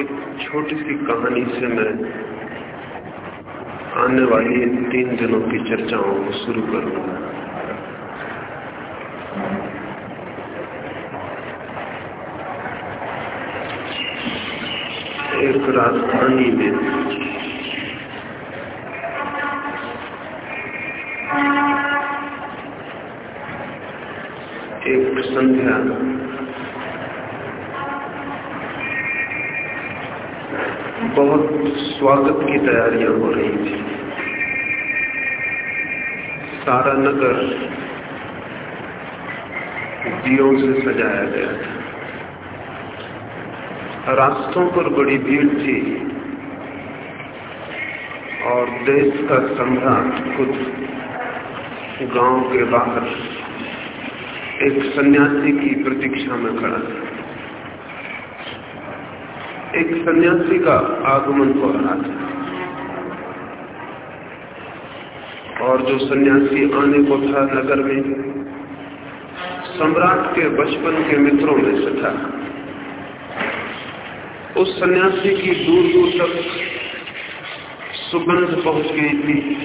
एक छोटी सी कहानी से मैं आने वाली तीन दिनों की चर्चाओं को शुरू करूँगा। एक राजधानी में एक संध्या स्वागत की तैयारियाँ हो रही थी। सारा नगर दियों से सजाया गया था। रास्तों पर बड़ी भीड़ थी और देश का सम्राट खुद गाँव के बाहर एक सन्यासी की प्रतीक्षा में खड़ा था। एक सन्यासी का आगमन हो रहा था। और जो सन्यासी आने को था नगर में, सम्राट के बचपन के मित्रों में से था। उस सन्यासी की दूर दूर तक सुगंध पहुँच गई थी।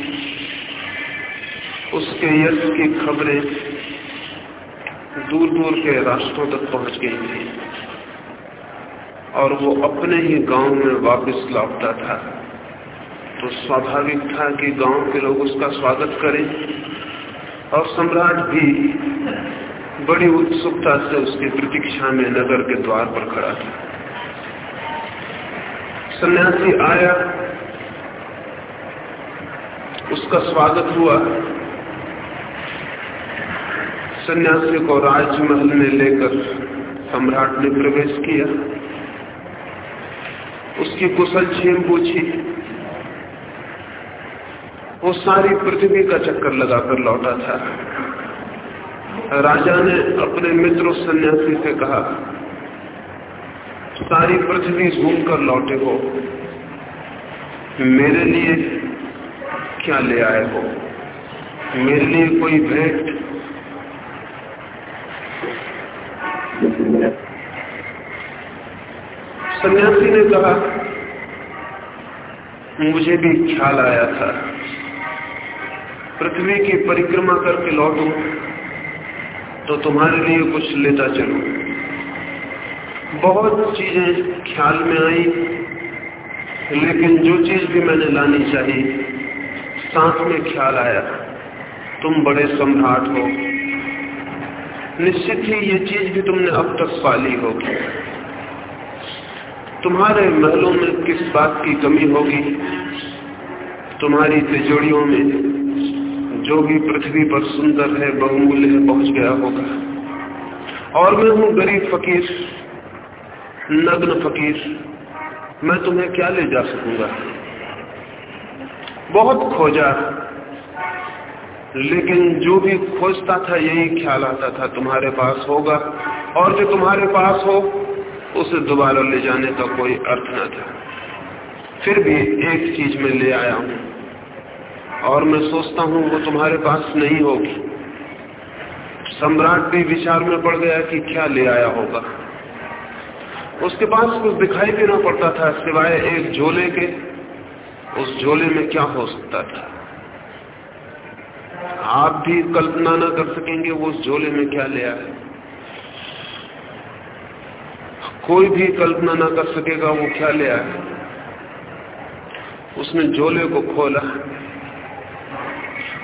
उसके यश की खबरें दूर दूर के राष्ट्रों तक पहुँच गई थी। और वो अपने ही गाँव में वापस लौटता था। तो स्वाभाविक था कि गाँव के लोग उसका स्वागत करें। और सम्राट भी बड़ी उत्सुकता से उसकी प्रतीक्षा में नगर के द्वार पर खड़ा था। सन्यासी आया। उसका स्वागत हुआ। सन्यासी को राजमहल में लेकर सम्राट ने प्रवेश किया। उसकी कुशल छेम पूछी। वो सारी पृथ्वी का चक्कर लगाकर लौटा था। राजा ने अपने मित्र सन्यासी से कहा, सारी पृथ्वी घूम कर लौटे हो। मेरे लिए क्या ले आए हो? मेरे लिए कोई भेंट? सन्यासी ने कहा मुझे भी ख्याल आया था। पृथ्वी की परिक्रमा करके लौटू तो तुम्हारे लिए कुछ लेता चलू। बहुत चीज़ें ख्याल में आई, लेकिन जो चीज़ भी मैंने लानी चाहिए साथ में ख्याल आया। तुम बड़े सम्राट हो। निश्चित ही ये चीज़ भी तुमने अब तक पाली होगी। तुम्हारे महलों में किस बात की कमी होगी? तुम्हारी तिजोड़ियों में जो भी पृथ्वी पर सुंदर है, बहुमूल्य है, पहुँच गया होगा। और मैं हूँ गरीब फकीर, नग्न फकीर। मैं तुम्हें क्या ले जा सकूँगा? बहुत खोजा, लेकिन जो भी खोजता था, यही ख्याल आता था तुम्हारे पास होगा। और जो तुम्हारे पास हो उसे दोबारा ले जाने का कोई अर्थ न था। फिर भी एक चीज़ में ले आया हूँ। और मैं सोचता हूँ वो तुम्हारे पास नहीं होगी। सम्राट भी विचार में पड़ गया कि क्या ले आया होगा। उसके पास कुछ दिखाई भी ना पड़ता था, सिवाय एक झोले के। उस झोले में क्या हो सकता था? आप भी कल्पना ना कर सकेंगे वो उस झोले में क्या ले आया। कोई भी कल्पना ना कर सकेगा, वो क्या ले आया उसने झोले को खोला।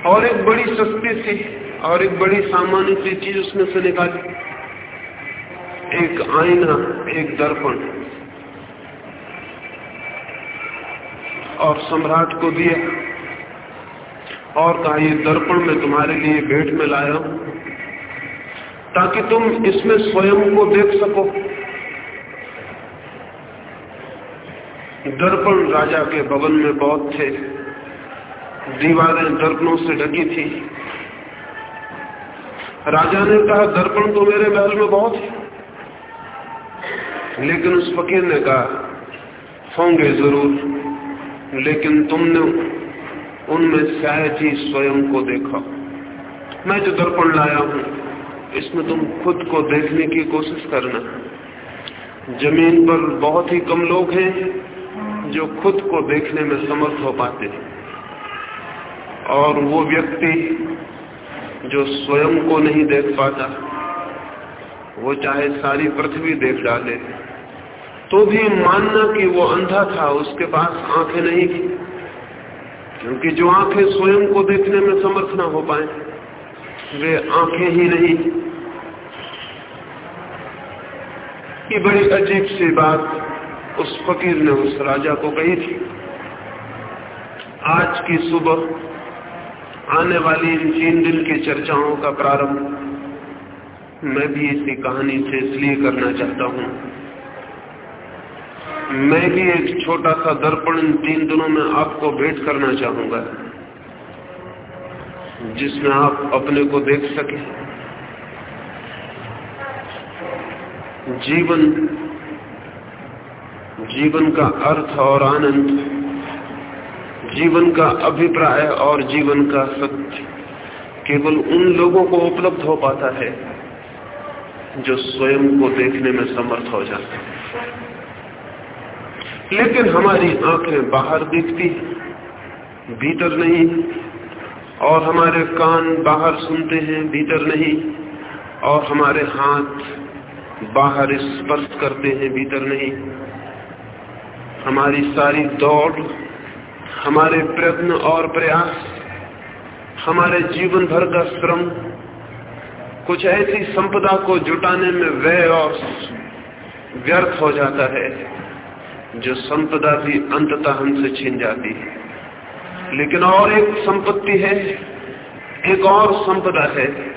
और एक बड़ी सस्ती सी और एक बड़ी सामान्य सी चीज़ उसमें से निकाली। एक आईना, एक दर्पण। और सम्राट को दिया। और कहा, ये दर्पण मैं तुम्हारे लिए भेंट में लाया हूँ, ताकि तुम इसमें स्वयं को देख सको। दर्पण राजा के भवन में बहुत थे। दीवारें दर्पणों से ढकी थी। राजा ने कहा, दर्पण तो मेरे महल में बहुत है। लेकिन उस फकीर ने कहा, होंगे ज़रूर, लेकिन तुमने उनमें शायद ही स्वयं को देखा। मैं जो दर्पण लाया हूँ, इसमें तुम खुद को देखने की कोशिश करना। ज़मीन पर बहुत ही कम लोग हैं जो खुद को देखने में समर्थ हो पाते हैं। और वो व्यक्ति जो स्वयं को नहीं देख पाता, वो चाहे सारी पृथ्वी देख डाले तो भी मानना कि वो अंधा था, उसके पास आँखें नहीं थी। क्योंकि जो आँखें स्वयं को देखने में समर्थ ना हो पाए, वे आँखें ही नहीं। ये बड़ी अजीब सी बात उस फकीर ने उस राजा को कही थी, आज की सुबह आने वाली इन तीन दिन की चर्चाओं का प्रारंभ मैं भी इसी कहानी से इसलिए करना चाहता हूँ। मैं भी एक छोटा सा दर्पण इन तीन दिनों में आपको भेंट करना चाहूँगा, जिसमें आप अपने को देख सके। जीवन जीवन का अर्थ और आनंद, जीवन का अभिप्राय और जीवन का सत्य केवल उन लोगों को उपलब्ध हो पाता है जो स्वयं को देखने में समर्थ हो जाते हैं। लेकिन हमारी आँखें बाहर दिखती भीतर नहीं, और हमारे कान बाहर सुनते हैं, भीतर नहीं, और हमारे हाथ बाहर स्पर्श करते हैं, भीतर नहीं। हमारी सारी दौड़, हमारे प्रयत्न और प्रयास, हमारे जीवन भर का श्रम, कुछ ऐसी संपदा को जुटाने में व्यय और व्यर्थ हो जाता है, जो संपदा भी अंततः हमसे छीन जाती है। लेकिन और एक संपत्ति है, एक और संपदा है,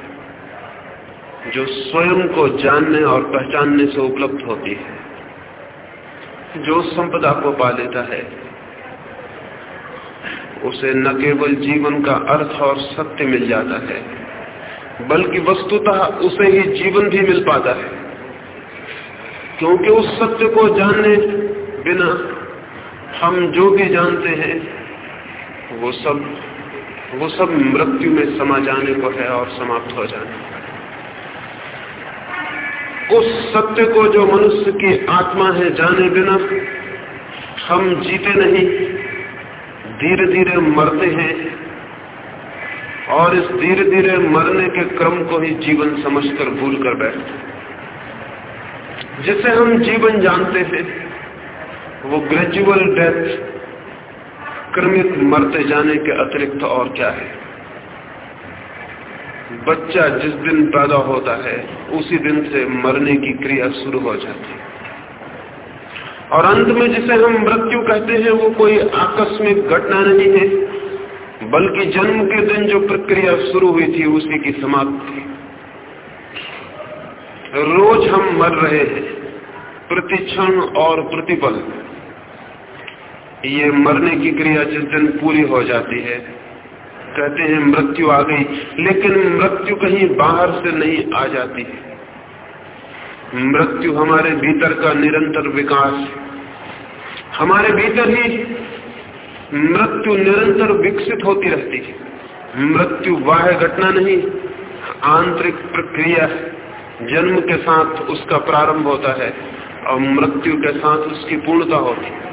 जो स्वयं को जानने और पहचानने से उपलब्ध होती है। जो संपदा को पा लेता है, उसे न केवल जीवन का अर्थ और सत्य मिल जाता है, बल्कि वस्तुतः उसे ही जीवन भी मिल पाता है। क्योंकि उस सत्य को जानने बिना हम जो भी जानते हैं, वो सब वो सब मृत्यु में समा जाने को है और समाप्त हो जाने को उस सत्य को जो मनुष्य की आत्मा है जाने बिना हम जीते नहीं। धीरे धीरे मरते हैं और इस धीरे धीरे मरने के क्रम को ही जीवन समझकर भूल कर बैठते जिसे हम जीवन जानते हैं, वो ग्रेजुअल डेथ क्रमिक मरते जाने के अतिरिक्त और क्या है? बच्चा जिस दिन पैदा होता है, उसी दिन से मरने की क्रिया शुरू हो जाती है। और अंत में जिसे हम मृत्यु कहते हैं, वो कोई आकस्मिक घटना नहीं है, बल्कि जन्म के दिन जो प्रक्रिया शुरू हुई थी, उसी की समाप्ति। रोज हम मर रहे हैं, प्रतिक्षण और प्रतिपल ये मरने की क्रिया जिस दिन पूरी हो जाती है कहते हैं, मृत्यु आ गई। लेकिन मृत्यु कहीं बाहर से नहीं आ जाती। है मृत्यु हमारे भीतर का निरंतर विकास हमारे भीतर ही मृत्यु निरंतर विकसित होती रहती है। मृत्यु वाह घटना नहीं, आंतरिक प्रक्रिया जन्म के साथ उसका प्रारंभ होता है और मृत्यु के साथ उसकी पूर्णता होती है।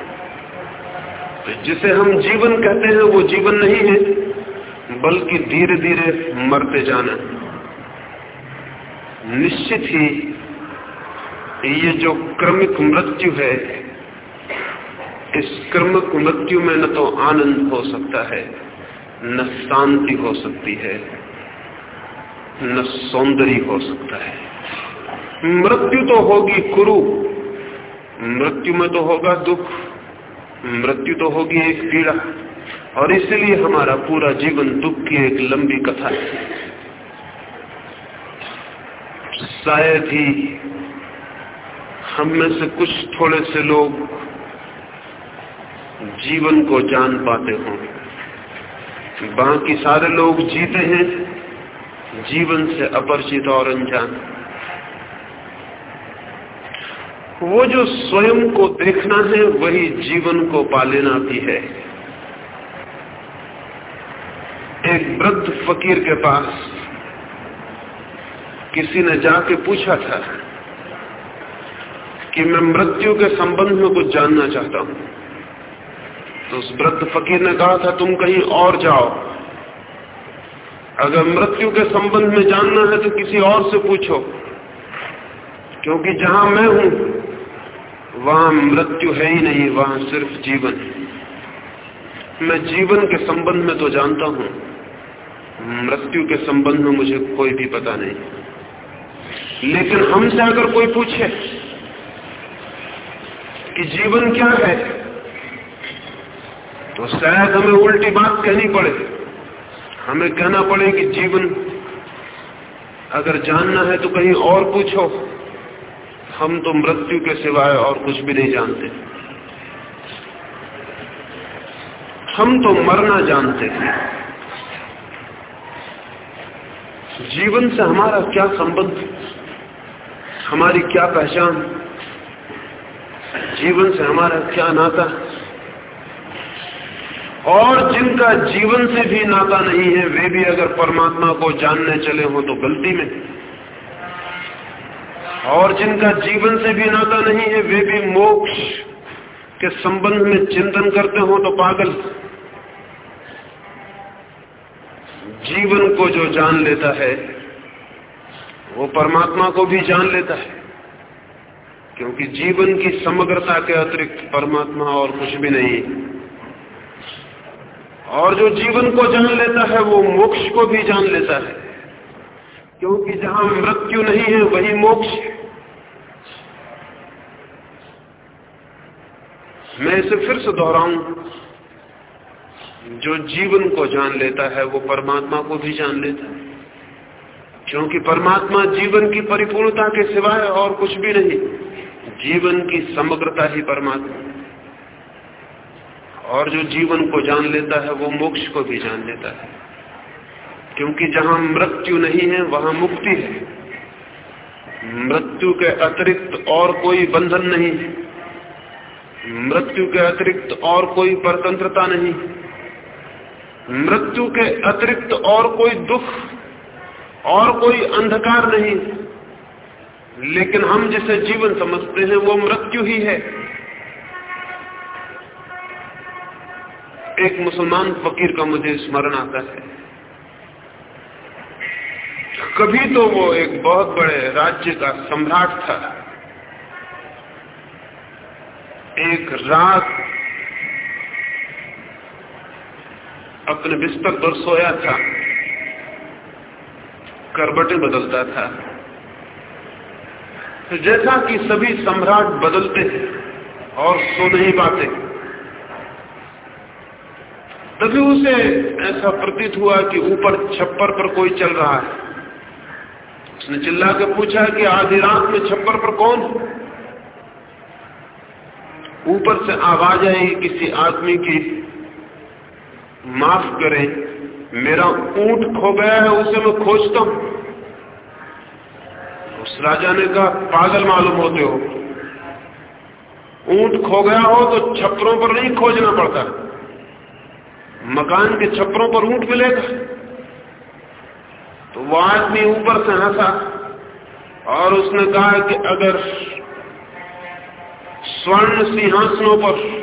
जिसे हम जीवन कहते हैं, वो जीवन नहीं है। बल्कि धीरे धीरे मरते जाना। निश्चित ही ये जो क्रमिक मृत्यु है, इस क्रमिक मृत्यु में न तो आनंद हो सकता है, न शांति हो सकती है, न सौंदर्य हो सकता है। मृत्यु तो होगी कुरु, मृत्यु में तो होगा दुख, मृत्यु तो होगी एक पीड़ा। और इसलिए हमारा पूरा जीवन दुख की एक लंबी कथा है। शायद ही हम में से कुछ थोड़े से लोग जीवन को जान पाते हों बाकी सारे लोग जीते हैं, जीवन से अपरिचित और अनजान। वो जो स्वयं को देखना है, वही जीवन को पा लेना भी है। एक वृद्ध फकीर के पास किसी ने जाके पूछा था कि मैं मृत्यु के संबंध में कुछ जानना चाहता हूँ। तो उस वृद्ध फकीर ने कहा था, तुम कहीं और जाओ। अगर मृत्यु के संबंध में जानना है तो किसी और से पूछो। क्योंकि जहाँ मैं हूँ, वहाँ मृत्यु है ही नहीं, वहाँ सिर्फ़ जीवन मैं जीवन के संबंध में तो जानता हूँ। मृत्यु के संबंध में मुझे कोई भी पता नहीं। लेकिन हमसे अगर कोई पूछे कि जीवन क्या है तो शायद हमें उल्टी बात कहनी पड़े। हमें कहना पड़े कि जीवन अगर जानना है तो कहीं और पूछो। हम तो मृत्यु के सिवाय और कुछ भी नहीं जानते। हम तो मरना जानते हैं। जीवन से हमारा क्या संबंध? हमारी क्या पहचान? जीवन से हमारा क्या नाता? और जिनका जीवन से भी नाता नहीं है, वे भी अगर परमात्मा को जानने चले हो तो गलती में। और जिनका जीवन से भी नाता नहीं है, वे भी मोक्ष के संबंध में चिंतन करते हो तो पागल। जीवन को जो जान लेता है, वो परमात्मा को भी जान लेता है। क्योंकि जीवन की समग्रता के अतिरिक्त परमात्मा और कुछ भी नहीं। और जो जीवन को जान लेता है, वो मोक्ष को भी जान लेता है। क्योंकि जहाँ मृत्यु नहीं है, वही मोक्ष मैं इसे फिर से दोहराऊं। जो जीवन को जान लेता है, वो परमात्मा को भी जान लेता है। क्योंकि परमात्मा जीवन की परिपूर्णता के सिवाय और कुछ भी नहीं, जीवन की समग्रता ही परमात्मा और जो जीवन को जान लेता है, वो मोक्ष को भी जान लेता है। क्योंकि जहाँ मृत्यु नहीं है, वहाँ मुक्ति है। मृत्यु के अतिरिक्त और कोई बंधन नहीं है। मृत्यु के अतिरिक्त और कोई परतंत्रता नहीं मृत्यु के अतिरिक्त और कोई दुख, और कोई अंधकार नहीं। लेकिन हम जिसे जीवन समझते हैं, वो मृत्यु ही है। एक मुसलमान फकीर का मुझे स्मरण आता है। कभी तो वो एक बहुत बड़े राज्य का सम्राट था। एक रात अपने बिस्तर पर सोया था। करबटे बदलता था। तो जैसा कि सभी सम्राट बदलते हैं और सो नहीं पाते। तभी उसे ऐसा प्रतीत हुआ कि ऊपर छप्पर पर कोई चल रहा है। उसने चिल्ला के पूछा कि आधी रात में छप्पर पर कौन ऊपर से आवाज़ आई, किसी आदमी की माफ़ करें, मेरा ऊँट खो गया है, उसे मैं खोजता हूँ। उस राजा ने कहा, पागल मालूम होते हो। ऊँट खो गया हो तो छप्परों पर नहीं खोजना पड़ता। मकान के छप्परों पर ऊँट मिलेगा। तो वो आदमी ऊपर से हंसा और उसने कहा कि अगर स्वर्ण सिंहासनों पर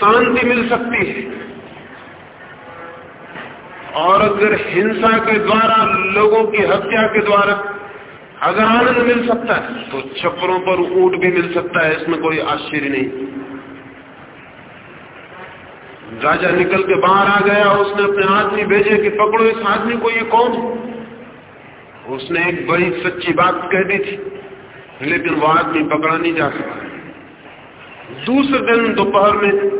शांति मिल सकती है। और अगर हिंसा के द्वारा, लोगों की हत्या के द्वारा अगर आनंद मिल सकता है तो छप्परों पर ऊट भी मिल सकता है, इसमें कोई आश्चर्य नहीं। राजा निकल के बाहर आ गया, उसने अपने आदमी भेजे कि पकड़ो इस आदमी को, ये कौन? उसने एक बड़ी सच्ची बात कह दी थी, लेकिन वो आदमी पकड़ा नहीं जा सका। दूसरे दिन दोपहर में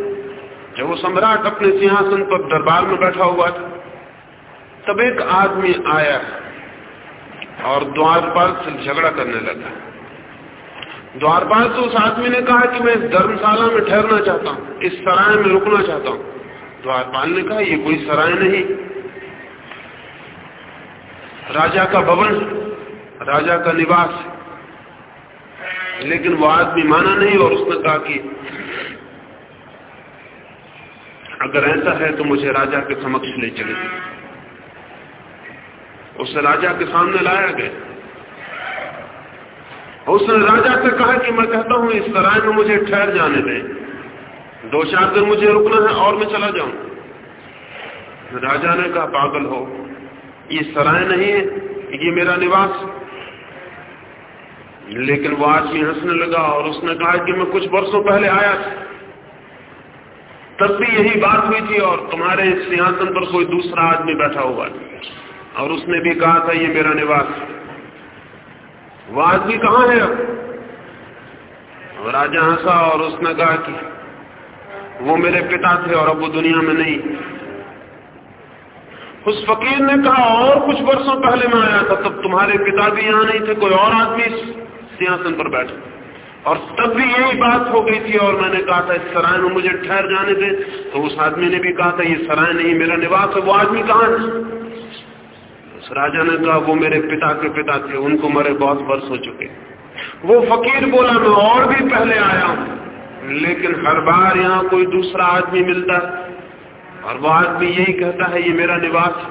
जब वो सम्राट अपने सिंहासन पर दरबार में बैठा हुआ था। तब एक आदमी आया और द्वारपाल से झगड़ा करने लगा। द्वारपाल से उस आदमी ने कहा कि मैं धर्मशाला में ठहरना चाहता हूँ, इस सराय में रुकना चाहता हूँ। द्वारपाल ने कहा, ये कोई सराय नहीं। राजा का भवन, राजा का निवास लेकिन वो आदमी माना नहीं और उसने कहा कि अगर ऐसा है तो मुझे राजा के समक्ष ले चले उसे राजा के सामने लाया गया। उसने राजा से कहा कि मैं कहता हूँ, इस सराय में मुझे ठहर जाने दें। दो चार दिन मुझे रुकना है और मैं चला जाऊँ। राजा ने कहा, पागल हो। ये सराय नहीं है, ये मेरा निवास। लेकिन वो आदमी हंसने लगा और उसने कहा कि मैं कुछ वर्षों पहले आया था। तब भी यही बात हुई थी और तुम्हारे सिंहासन पर कोई दूसरा आदमी बैठा हुआ और उसने भी कहा था, ये मेरा निवास वो आदमी कहाँ है अब? राजा हंसा और उसने कहा कि वो मेरे पिता थे और अब वो दुनिया में नहीं। उस फकीर ने कहा, और कुछ वर्षों पहले मैं आया था, तब तुम्हारे पिता भी यहाँ नहीं थे, कोई और आदमी सिंहासन पर बैठे? और तब भी यही बात हो गई थी और मैंने कहा था, इस सराय में मुझे ठहर जाने दे। तो उस आदमी ने भी कहा था, ये सराय नहीं, मेरा निवास है, वो आदमी कहाँ है? उस राजा ने कहा, वो मेरे पिता के पिता थे, उनको मरे बहुत वर्ष हो चुके वो फकीर बोला, मैं और भी पहले आया हूँ, लेकिन हर बार यहाँ कोई दूसरा आदमी मिलता और वो आदमी यही कहता है, ये मेरा निवास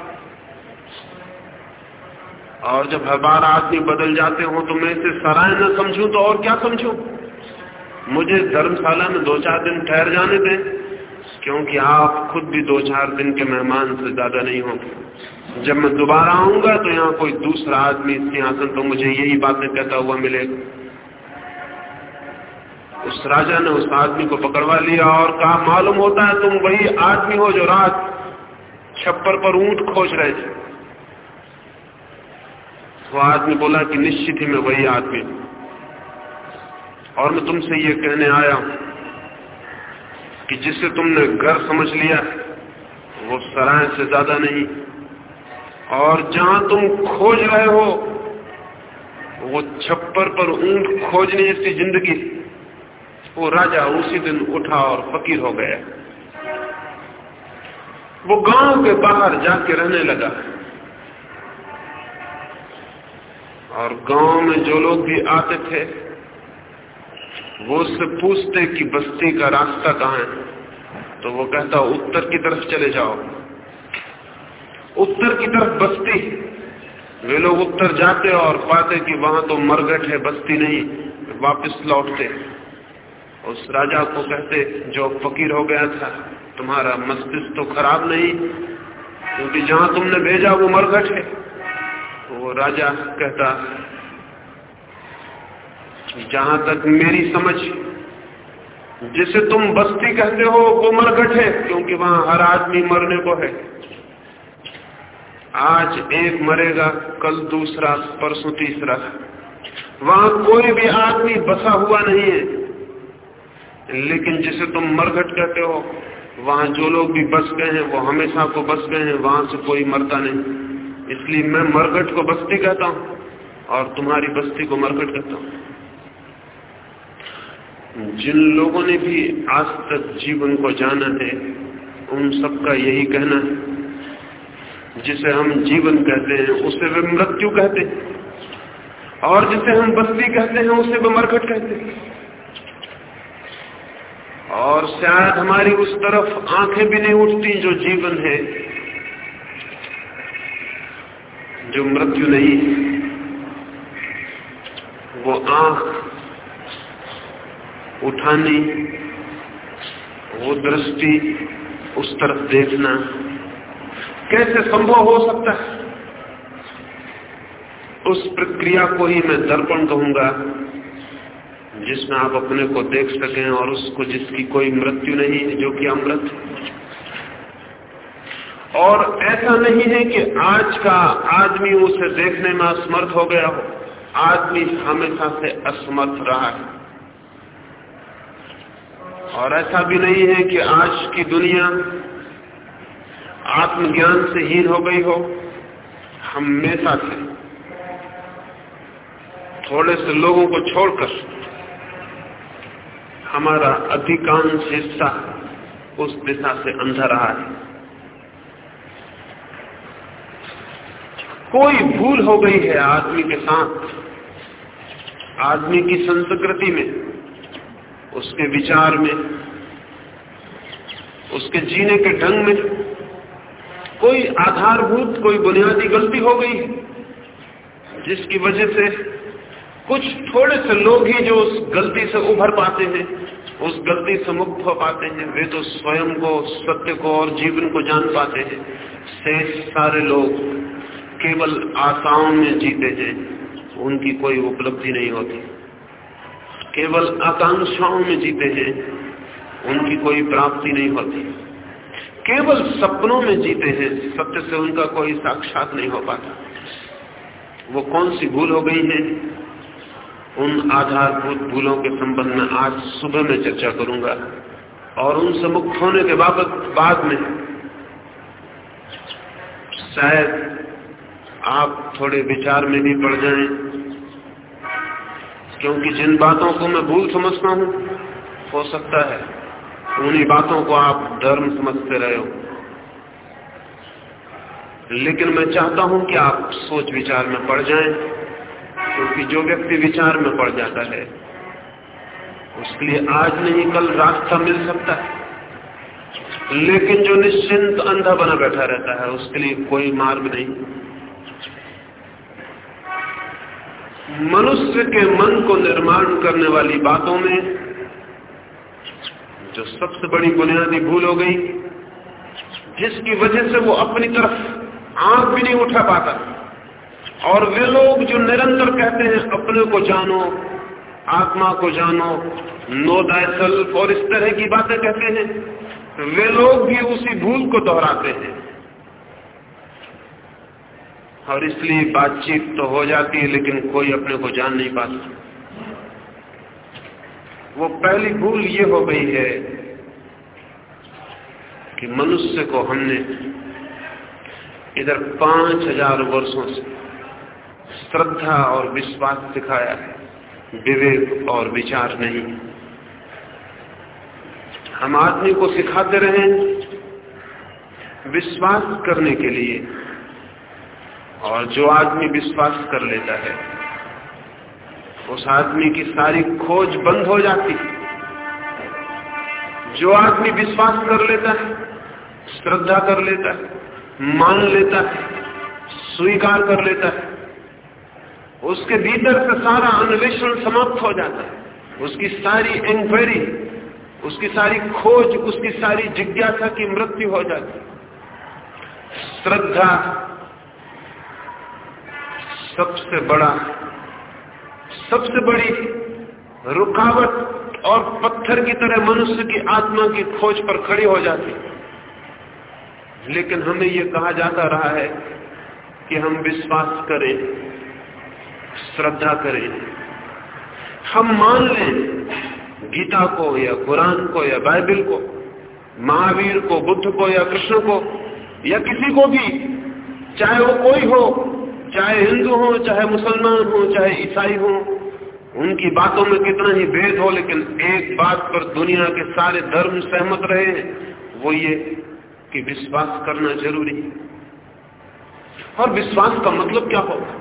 और जब हर बार आदमी बदल जाते हो तो मैं इसे सराय न समझूं तो और क्या समझूं? मुझे धर्मशाला में दो चार दिन ठहर जाने दें, क्योंकि आप खुद भी दो चार दिन के मेहमान से ज़्यादा नहीं होंगे। जब मैं दोबारा आऊँगा तो यहाँ कोई दूसरा आदमी सिंहासन तो मुझे यही बातें कहता हुआ मिलेगा। उस राजा ने उस आदमी को पकड़वा लिया और कहा, मालूम होता है तुम वही आदमी हो जो रात छप्पर पर ऊँट खोज रहे थे। वो आदमी बोला कि निश्चित ही मैं वही आदमी और मैं तुमसे ये कहने आया कि जिसे तुमने घर समझ लिया, वो सराय से ज़्यादा नहीं। और जहाँ तुम खोज रहे हो, वो छप्पर पर ऊँट खोजने जैसी ज़िंदगी, वो राजा उसी दिन उठा और फकीर हो गया। वो गाँव के बाहर जाके रहने लगा। और गाँव में जो लोग भी आते थे, वो उससे पूछते कि बस्ती का रास्ता कहाँ है? तो वो कहता उत्तर की तरफ़ चले जाओ। उत्तर की तरफ़ बस्ती। वे लोग उत्तर जाते और पाते कि वहाँ तो मरगट है, बस्ती नहीं, वापस लौटते। उस राजा को कहते, जो फकीर हो गया था, तुम्हारा मस्तिष्क तो खराब नहीं, क्योंकि जहाँ तुमने भेजा वो मरघट है। वो राजा कहता, जहाँ तक मेरी समझ, जिसे तुम बस्ती कहते हो, वो मरघट है, क्योंकि वहाँ हर आदमी मरने को है। आज एक मरेगा, कल दूसरा, परसों तीसरा। वहाँ कोई भी आदमी बसा हुआ नहीं है। लेकिन जिसे तुम मरघट कहते हो, वहाँ जो लोग भी बस गए हैं, वो हमेशा को बस गए हैं, वहाँ से कोई मरता नहीं। इसलिए मैं मरकट को बस्ती कहता हूँ और तुम्हारी बस्ती को मरकट कहता हूँ। जिन लोगों ने भी आज तक जीवन को जाना है, उन सबका यही कहना है, जिसे हम जीवन कहते हैं, उसे वे मृत्यु कहते हैं, और जिसे हम बस्ती कहते हैं, उसे वे मरकट कहते हैं। और शायद हमारी उस तरफ़ आँखें भी नहीं उठती जो जीवन है जो मृत्यु नहीं, वो आँख उठानी, वो दृष्टि उस तरफ़ देखना। कैसे संभव हो सकता है? उस प्रक्रिया को ही मैं दर्पण कहूँगा, जिसमें आप अपने को देख सकें और उसको जिसकी कोई मृत्यु नहीं है जो कि अमृत। और ऐसा नहीं है कि आज का आदमी उसे देखने में असमर्थ हो गया हो। आदमी हमेशा से असमर्थ रहा है। और ऐसा भी नहीं है कि आज की दुनिया आत्मज्ञान से हीन हो गई हो। हमेशा से। थोड़े से लोगों को छोड़कर हमारा अधिकांश हिस्सा उस दिशा से अंधा रहा है। कोई भूल हो गई है आदमी के साथ? आदमी की संस्कृति में, उसके विचार में, उसके जीने के ढंग में, कोई आधारभूत, कोई बुनियादी गलती हो गई जिसकी वजह से कुछ थोड़े से लोग ही जो उस गलती से उभर पाते हैं, उस गलती से मुक्त हो पाते हैं, वे तो स्वयं को, सत्य को और जीवन को जान पाते हैं। शेष सारे लोग केवल आशाओं में जीते हैं उनकी कोई उपलब्धि नहीं होती। केवल आकांक्षाओं में जीते हैं उनकी कोई प्राप्ति नहीं होती। केवल सपनों में जीते हैं सत्य से उनका कोई साक्षात नहीं हो पाता। वो कौन सी भूल हो गई है? उन आधारभूत भूलों के संबंध में आज सुबह में चर्चा करूँगा और उनसे मुक्त होने के बाबत बाद में शायद आप थोड़े विचार में भी पड़ जाएँ, क्योंकि जिन बातों को मैं भूल समझता हूँ, हो सकता है उन्हीं बातों को आप धर्म समझते रहे हो। लेकिन मैं चाहता हूँ कि आप सोच विचार में पड़ जाएँ, क्योंकि जो व्यक्ति विचार में पड़ जाता है, उसके लिए आज नहीं, कल रास्ता मिल सकता है। लेकिन जो निश्चिंत अंधा बना बैठा रहता है, उसके लिए कोई मार्ग नहीं। मनुष्य के मन को निर्माण करने वाली बातों में जो सबसे बड़ी बुनियादी भूल हो गई, जिसकी वजह से वो अपनी तरफ़ आँख भी नहीं उठा पाता। और वे लोग जो निरंतर कहते हैं, अपने को जानो, आत्मा को जानो, नो दायसल और इस तरह की बातें कहते हैं, वे लोग भी उसी भूल को दोहराते हैं। और इसलिए बातचीत तो हो जाती है, लेकिन कोई अपने को जान नहीं पाता। वो पहली भूल ये हो गई है कि मनुष्य को हमने इधर पाँच हज़ार वर्षो से श्रद्धा और विश्वास सिखाया है, विवेक और विचार नहीं। हम आदमी को सिखाते रहे विश्वास करने के लिए। और जो आदमी विश्वास कर लेता है, उस आदमी की सारी खोज बंद हो जाती है। जो आदमी विश्वास कर लेता है, श्रद्धा कर लेता है, मान लेता है, स्वीकार कर लेता है, उसके भीतर से सारा अन्वेषण समाप्त हो जाता है। उसकी सारी इंक्वायरी उसकी सारी खोज, उसकी सारी जिज्ञासा की मृत्यु हो जाती है। श्रद्धा सबसे बड़ा, सबसे बड़ी रुकावट और पत्थर की तरह मनुष्य की आत्मा की खोज पर खड़ी हो जाती लेकिन हमें यह कहा जाता रहा है कि हम विश्वास करें, श्रद्धा करें। हम मान लें गीता को या कुरान को या बाइबल को, महावीर को, बुद्ध को या कृष्ण को या किसी को भी, चाहे वो कोई हो चाहे हिंदू हो, चाहे मुसलमान हो, चाहे ईसाई हो, उनकी बातों में कितना ही भेद हो, लेकिन एक बात पर दुनिया के सारे धर्म सहमत रहे हैं वो ये कि विश्वास करना ज़रूरी है। और विश्वास का मतलब क्या होगा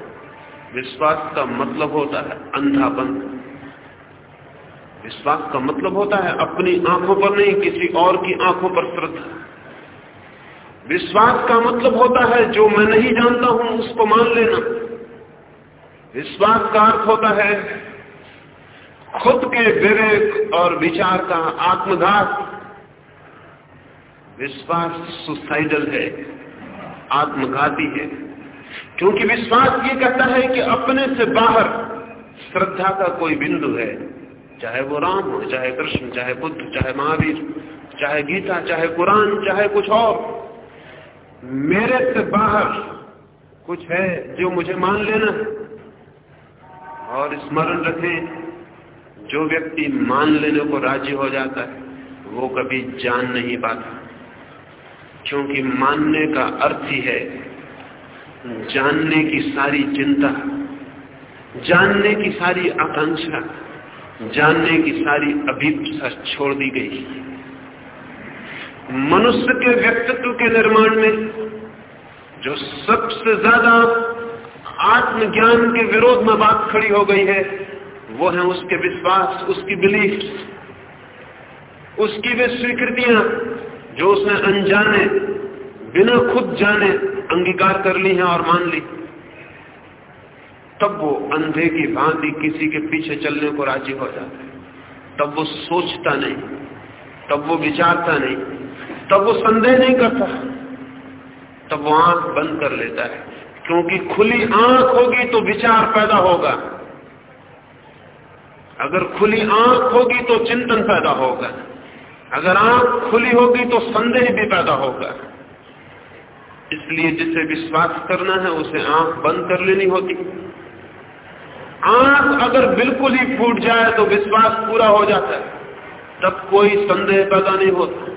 विश्वास का मतलब होता है अंधापन विश्वास का मतलब होता है अपनी आँखों पर नहीं, किसी और की आँखों पर श्रद्धा। विश्वास का मतलब होता है, जो मैं नहीं जानता हूँ, उसको मान लेना। विश्वास का अर्थ होता है, खुद के विवेक और विचार का आत्मघात। विश्वास सुसाइडल है, आत्मघाती है। क्योंकि विश्वास ये कहता है कि अपने से बाहर श्रद्धा का कोई बिंदु है, चाहे वो राम हो, चाहे कृष्ण, चाहे बुद्ध, चाहे महावीर, चाहे गीता, चाहे कुरान, चाहे कुछ और। मेरे से बाहर कुछ है जो मुझे मान लेना है और स्मरण रखें, जो व्यक्ति मान लेने को राज़ी हो जाता है, वो कभी जान नहीं पाता। क्योंकि मानने का अर्थ ही है जानने की सारी चिंता, जानने की सारी आकांक्षा, जानने की सारी अभीपसा छोड़ दी गई। मनुष्य के व्यक्तित्व के निर्माण में, जो सबसे ज़्यादा आत्मज्ञान के विरोध में बात खड़ी हो गई है, वो है उसके विश्वास, उसकी बिलीफ उसकी वे स्वीकृतियाँ, जो उसने अनजाने, बिना खुद जाने अंगीकार कर ली है और मान ली। तब वो अंधे की भांति किसी के पीछे चलने को राज़ी हो जाता है। तब वो सोचता नहीं, तब वो विचारता नहीं तब वो संदेह नहीं करता। तब वो आँख बंद कर लेता है। क्योंकि खुली आँख होगी तो विचार पैदा होगा। अगर खुली आँख होगी तो चिंतन पैदा होगा। अगर आँख खुली होगी तो संदेह भी पैदा होगा। इसलिए जिसे विश्वास करना है, उसे आँख बंद कर लेनी होती। आँख अगर बिल्कुल ही फूट जाए तो विश्वास पूरा हो जाता है। तब कोई संदेह पैदा नहीं होता।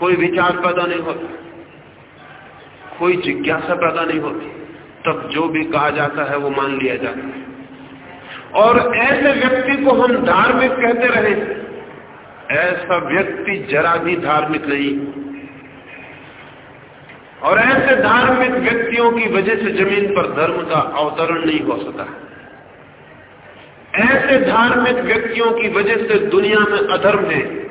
कोई विचार पैदा नहीं होता, कोई जिज्ञासा पैदा नहीं होती। तब जो भी कहा जाता है वो मान लिया जाता है। और ऐसे व्यक्ति को हम धार्मिक कहते रहे। ऐसा व्यक्ति जरा भी धार्मिक नहीं। और ऐसे धार्मिक व्यक्तियों की वजह से ज़मीन पर धर्म का अवतरण नहीं हो सका। ऐसे धार्मिक व्यक्तियों की वजह से दुनिया में अधर्म है।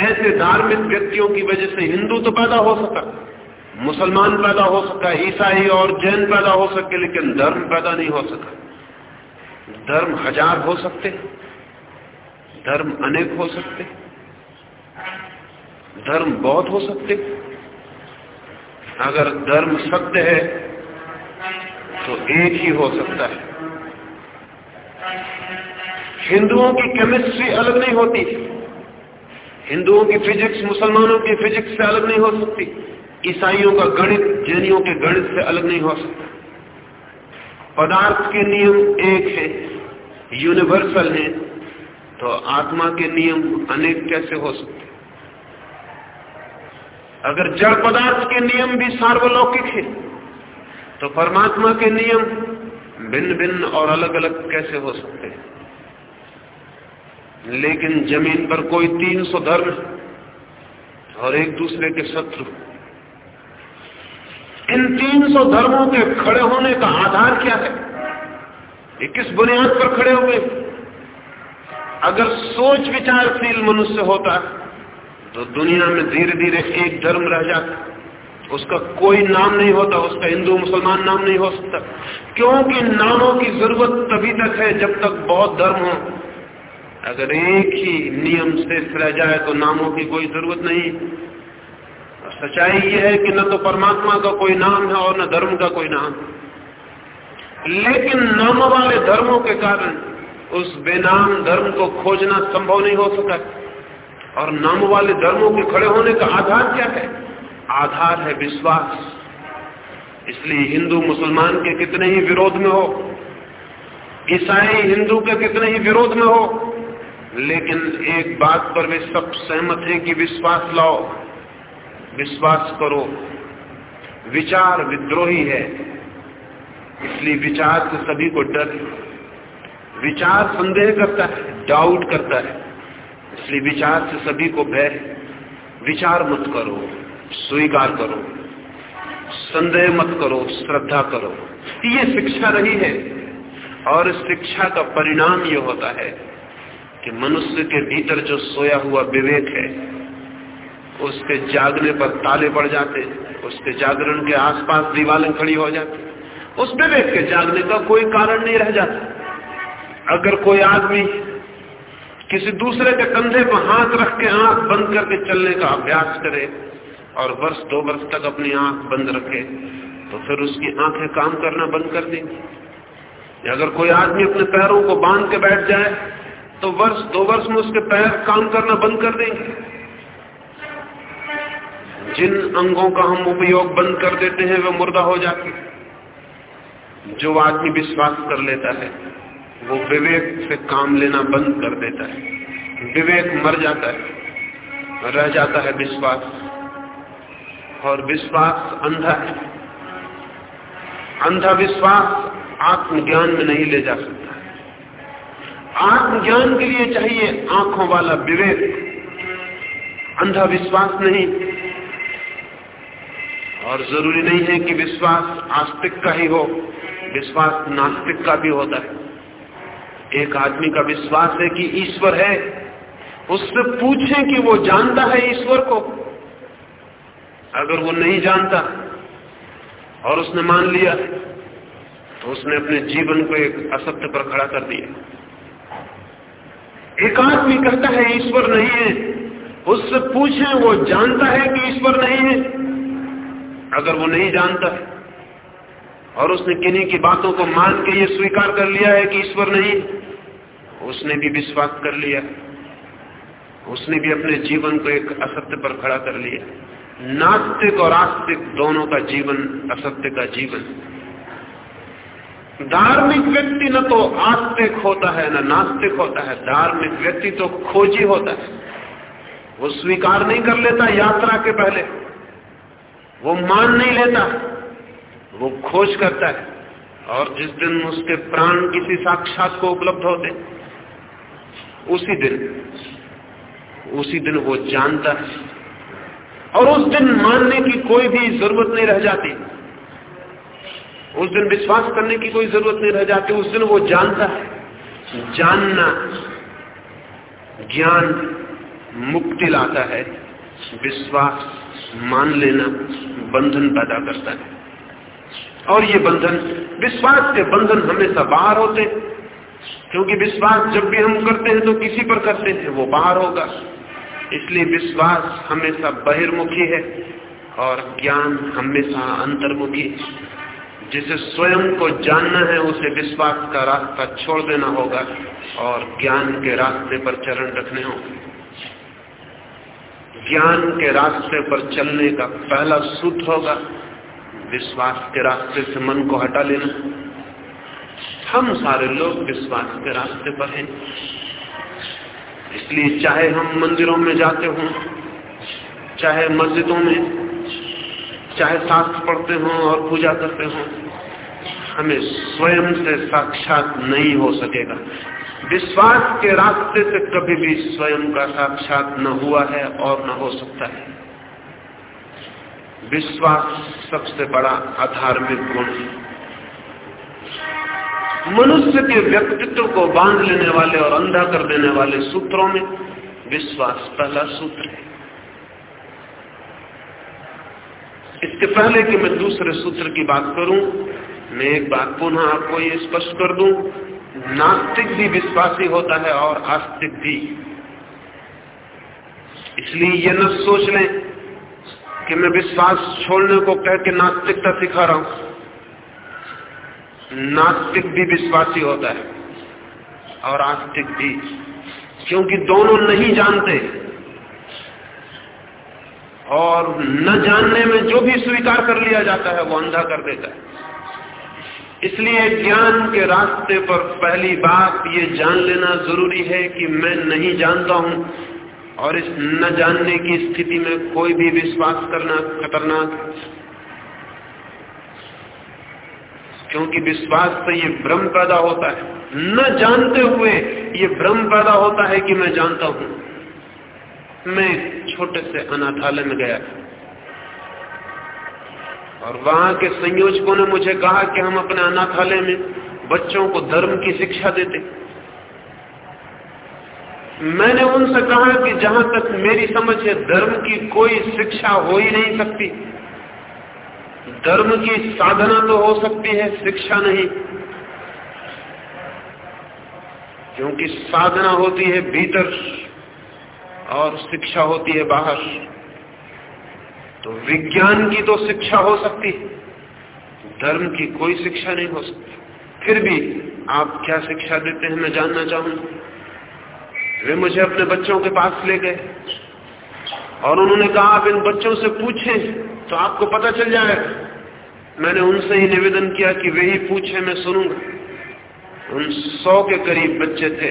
ऐसे धार्मिक व्यक्तियों की वजह से हिंदू तो पैदा हो सका मुसलमान पैदा हो सका ईसाई और जैन पैदा हो सके लेकिन धर्म पैदा नहीं हो सका धर्म हज़ार हो सकते, धर्म अनेक हो सकते, धर्म बहुत हो सकते। अगर धर्म सत्य है तो एक ही हो सकता है। हिंदुओं की केमिस्ट्री अलग नहीं होती। हिंदुओं की फिजिक्स, मुसलमानों की फिजिक्स से अलग नहीं हो सकती। ईसाइयों का गणित, जैनियों के गणित से अलग नहीं हो सकता। पदार्थ के नियम एक है यूनिवर्सल है तो आत्मा के नियम अनेक कैसे हो सकते? अगर जड़ पदार्थ के नियम भी सार्वलौकिक है तो परमात्मा के नियम भिन्न भिन्न और अलग अलग कैसे हो सकते हैं? लेकिन ज़मीन पर कोई तीन सौ धर्म और एक दूसरे के शत्रु। इन तीन सौ धर्मों के खड़े होने का आधार क्या है? ये किस बुनियाद पर खड़े हुए अगर सोच विचारशील मनुष्य होता तो दुनिया में धीरे धीरे एक धर्म रह जाता। उसका कोई नाम नहीं होता, उसका हिंदू मुसलमान नाम नहीं हो सकता। क्योंकि नामों की ज़रूरत तभी तक है जब तक बहुत धर्म हो। अगर एक ही नियम से रह जाए तो नामों की कोई ज़रूरत नहीं। सच्चाई यह है कि न तो परमात्मा का कोई नाम है और न धर्म का कोई नाम लेकिन नाम वाले धर्मों के कारण उस बेनाम धर्म को खोजना संभव नहीं हो सका। और नाम वाले धर्मों के खड़े होने का आधार क्या है? आधार है विश्वास। इसलिए हिंदू मुसलमान के कितने ही विरोध में हो, ईसाई हिंदू के कितने ही विरोध में हो लेकिन एक बात पर वे सब सहमत हैं कि विश्वास लाओ, विश्वास करो। विचार विद्रोही है, इसलिए विचार से सभी को डर। विचार संदेह करता है डाउट करता है, इसलिए विचार से सभी को भय। विचार मत करो, स्वीकार करो। संदेह मत करो, श्रद्धा करो। ये शिक्षा रही है, और शिक्षा का परिणाम ये होता है कि मनुष्य के भीतर जो सोया हुआ विवेक है, उसके जागने पर ताले पड़ जाते, उसके जागरण के आसपास दीवारें खड़ी हो जाती। उस विवेक के जागने का कोई कारण नहीं रह जाता। अगर कोई आदमी किसी दूसरे के कंधे पर हाथ रख के आँख बंद करके चलने का अभ्यास करे और वर्ष दो वर्ष तक अपनी आँख बंद रखे तो फिर उसकी आँखें काम करना बंद कर देंगी। अगर कोई आदमी अपने पैरों को बाँध के बैठ जाए तो वर्ष, दो वर्ष में उसके पैर काम करना बंद कर देंगे। जिन अंगों का हम उपयोग बंद कर देते हैं, वे मुर्दा हो जाते जो आदमी विश्वास कर लेता है, वो विवेक से काम लेना बंद कर देता है। विवेक मर जाता है, रह जाता है विश्वास। और विश्वास अंधा है। अंधा विश्वास आत्मज्ञान में नहीं ले जा सकता। आत्मज्ञान के लिए चाहिए आँखों वाला विवेक। अंधा विश्वास नहीं। और ज़रूरी नहीं है कि विश्वास आस्तिक का ही हो, विश्वास नास्तिक का भी होता है। एक आदमी का विश्वास है कि ईश्वर है, उससे पूछें कि वो जानता है ईश्वर को। अगर वो नहीं जानता और उसने मान लिया तो उसने अपने जीवन को एक असत्य पर खड़ा कर दिया। एक आदमी कहता है, ईश्वर नहीं है। उससे पूछें, वो जानता है कि ईश्वर नहीं है? अगर वो नहीं जानता और उसने किन्हीं की बातों को मान के ये स्वीकार कर लिया है कि ईश्वर नहीं उसने भी विश्वास कर लिया उसने भी अपने जीवन को एक असत्य पर खड़ा कर लिया नास्तिक और आस्तिक दोनों का जीवन असत्य का जीवन धार्मिक व्यक्ति न तो आस्तिक होता है, न नास्तिक होता है। धार्मिक व्यक्ति तो खोजी होता है। वो स्वीकार नहीं कर लेता यात्रा के पहले। वो मान नहीं लेता। वो खोज करता है। और जिस दिन उसके प्राण किसी साक्षात को उपलब्ध होते, उसी दिन उसी दिन वो जानता है। और उस दिन मानने की कोई भी ज़रूरत नहीं रह जाती। उस दिन विश्वास करने की कोई ज़रूरत नहीं रह जाती, उस दिन वो जानता है। जानना, ज्ञान मुक्ति लाता है, विश्वास मान लेना बंधन पैदा करता है। और ये बंधन, विश्वास के बंधन हमेशा बाहर होते क्योंकि विश्वास जब भी हम करते हैं तो किसी पर करते हैं, वो बाहर होगा। इसलिए विश्वास हमेशा बहिर्मुखी है और ज्ञान हमेशा अंतर्मुखी जिसे स्वयं को जानना है, उसे विश्वास का रास्ता छोड़ देना होगा और ज्ञान के रास्ते पर चरण रखने होंगे। ज्ञान के रास्ते पर चलने का पहला सूत्र होगा, विश्वास के रास्ते से मन को हटा लेना। हम सारे लोग विश्वास के रास्ते पर हैं। इसलिए चाहे हम मंदिरों में जाते हों, चाहे मस्जिदों में चाहे शास्त्र पढ़ते हो और पूजा करते हो, हमें स्वयं से साक्षात नहीं हो सकेगा। विश्वास के रास्ते से कभी भी स्वयं का साक्षात न हुआ है और न हो सकता है। विश्वास सबसे बड़ा आधार्मिक गुण है। मनुष्य के व्यक्तित्व को बाँध लेने वाले और अंधा कर देने वाले सूत्रों में विश्वास पहला सूत्र है। इसके पहले कि मैं दूसरे सूत्र की बात करूँ, मैं एक बात पुनः आपको ये स्पष्ट कर दूँ, नास्तिक भी विश्वासी होता है और आस्तिक भी। इसलिए ये न सोच लें कि मैं विश्वास छोड़ने को कह के नास्तिकता सिखा रहा हूँ। नास्तिक भी विश्वासी होता है और आस्तिक भी, क्योंकि दोनों नहीं जानते। और न जानने में जो भी स्वीकार कर लिया जाता है, वो अंधा कर देता है। इसलिए ज्ञान के रास्ते पर पहली बात ये जान लेना ज़रूरी है कि मैं नहीं जानता हूँ, और इस न जानने की स्थिति में कोई भी विश्वास करना खतरनाक है। क्योंकि विश्वास से ये भ्रम पैदा होता है। न जानते हुए ये भ्रम पैदा होता है कि मैं जानता हूँ। मैं छोटे से अनाथालय में गया और वहाँ के संयोजकों ने मुझे कहा कि हम अपने अनाथालय में बच्चों को धर्म की शिक्षा देते। मैंने उनसे कहा कि जहाँ तक मेरी समझ है, धर्म की कोई शिक्षा हो ही नहीं सकती। धर्म की साधना तो हो सकती है, शिक्षा नहीं। क्योंकि साधना होती है भीतर। और शिक्षा होती है बाहर। तो विज्ञान की तो शिक्षा हो सकती है, धर्म की कोई शिक्षा नहीं हो सकती। फिर भी आप क्या शिक्षा देते हैं मैं जानना चाहूँगा। वे मुझे अपने बच्चों के पास ले गए और उन्होंने कहा, आप इन बच्चों से पूछें तो आपको पता चल जाएगा। मैंने उनसे ही निवेदन किया कि वे ही पूछे, मैं सुनूँगा। उन सौ के करीब बच्चे थे।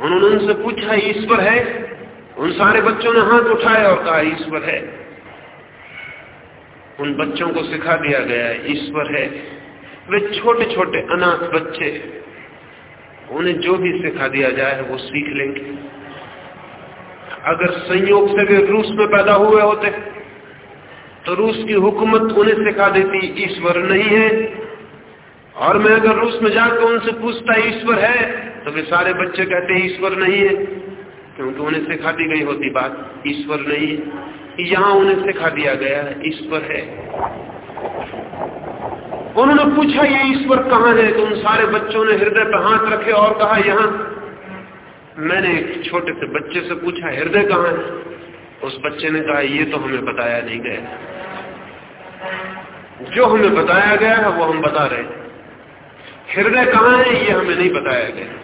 उन्होंने उनसे पूछा, ईश्वर है? उन सारे बच्चों ने हाथ उठाए और कहा, ईश्वर है। उन बच्चों को सिखा दिया गया है ईश्वर है। वे छोटे छोटे अनाथ बच्चे, उन्हें जो भी सिखा दिया जाए, वो सीख लेंगे। अगर संयोग से वे रूस में पैदा हुए होते तो रूस की हुकूमत उन्हें सिखा देती, ईश्वर नहीं है। और मैं अगर रूस में जाकर उनसे पूछता, ईश्वर है? तो वे सारे बच्चे कहते हैं, ईश्वर नहीं है। क्योंकि उन्हें सिखा दी गई होती बात, ईश्वर नहीं है। यहाँ उन्हें सिखा दिया गया, ईश्वर है। उन्होंने पूछा, ये ईश्वर कहाँ है? तो उन सारे बच्चों ने हृदय पर हाथ रखे और कहा, यहाँ। मैंने एक छोटे से बच्चे से पूछा, हृदय कहाँ है? उस बच्चे ने कहा, ये तो हमें बताया नहीं गया जो हमें बताया गया है, वो हम बता रहे हृदय कहाँ है, ये हमें नहीं बताया गया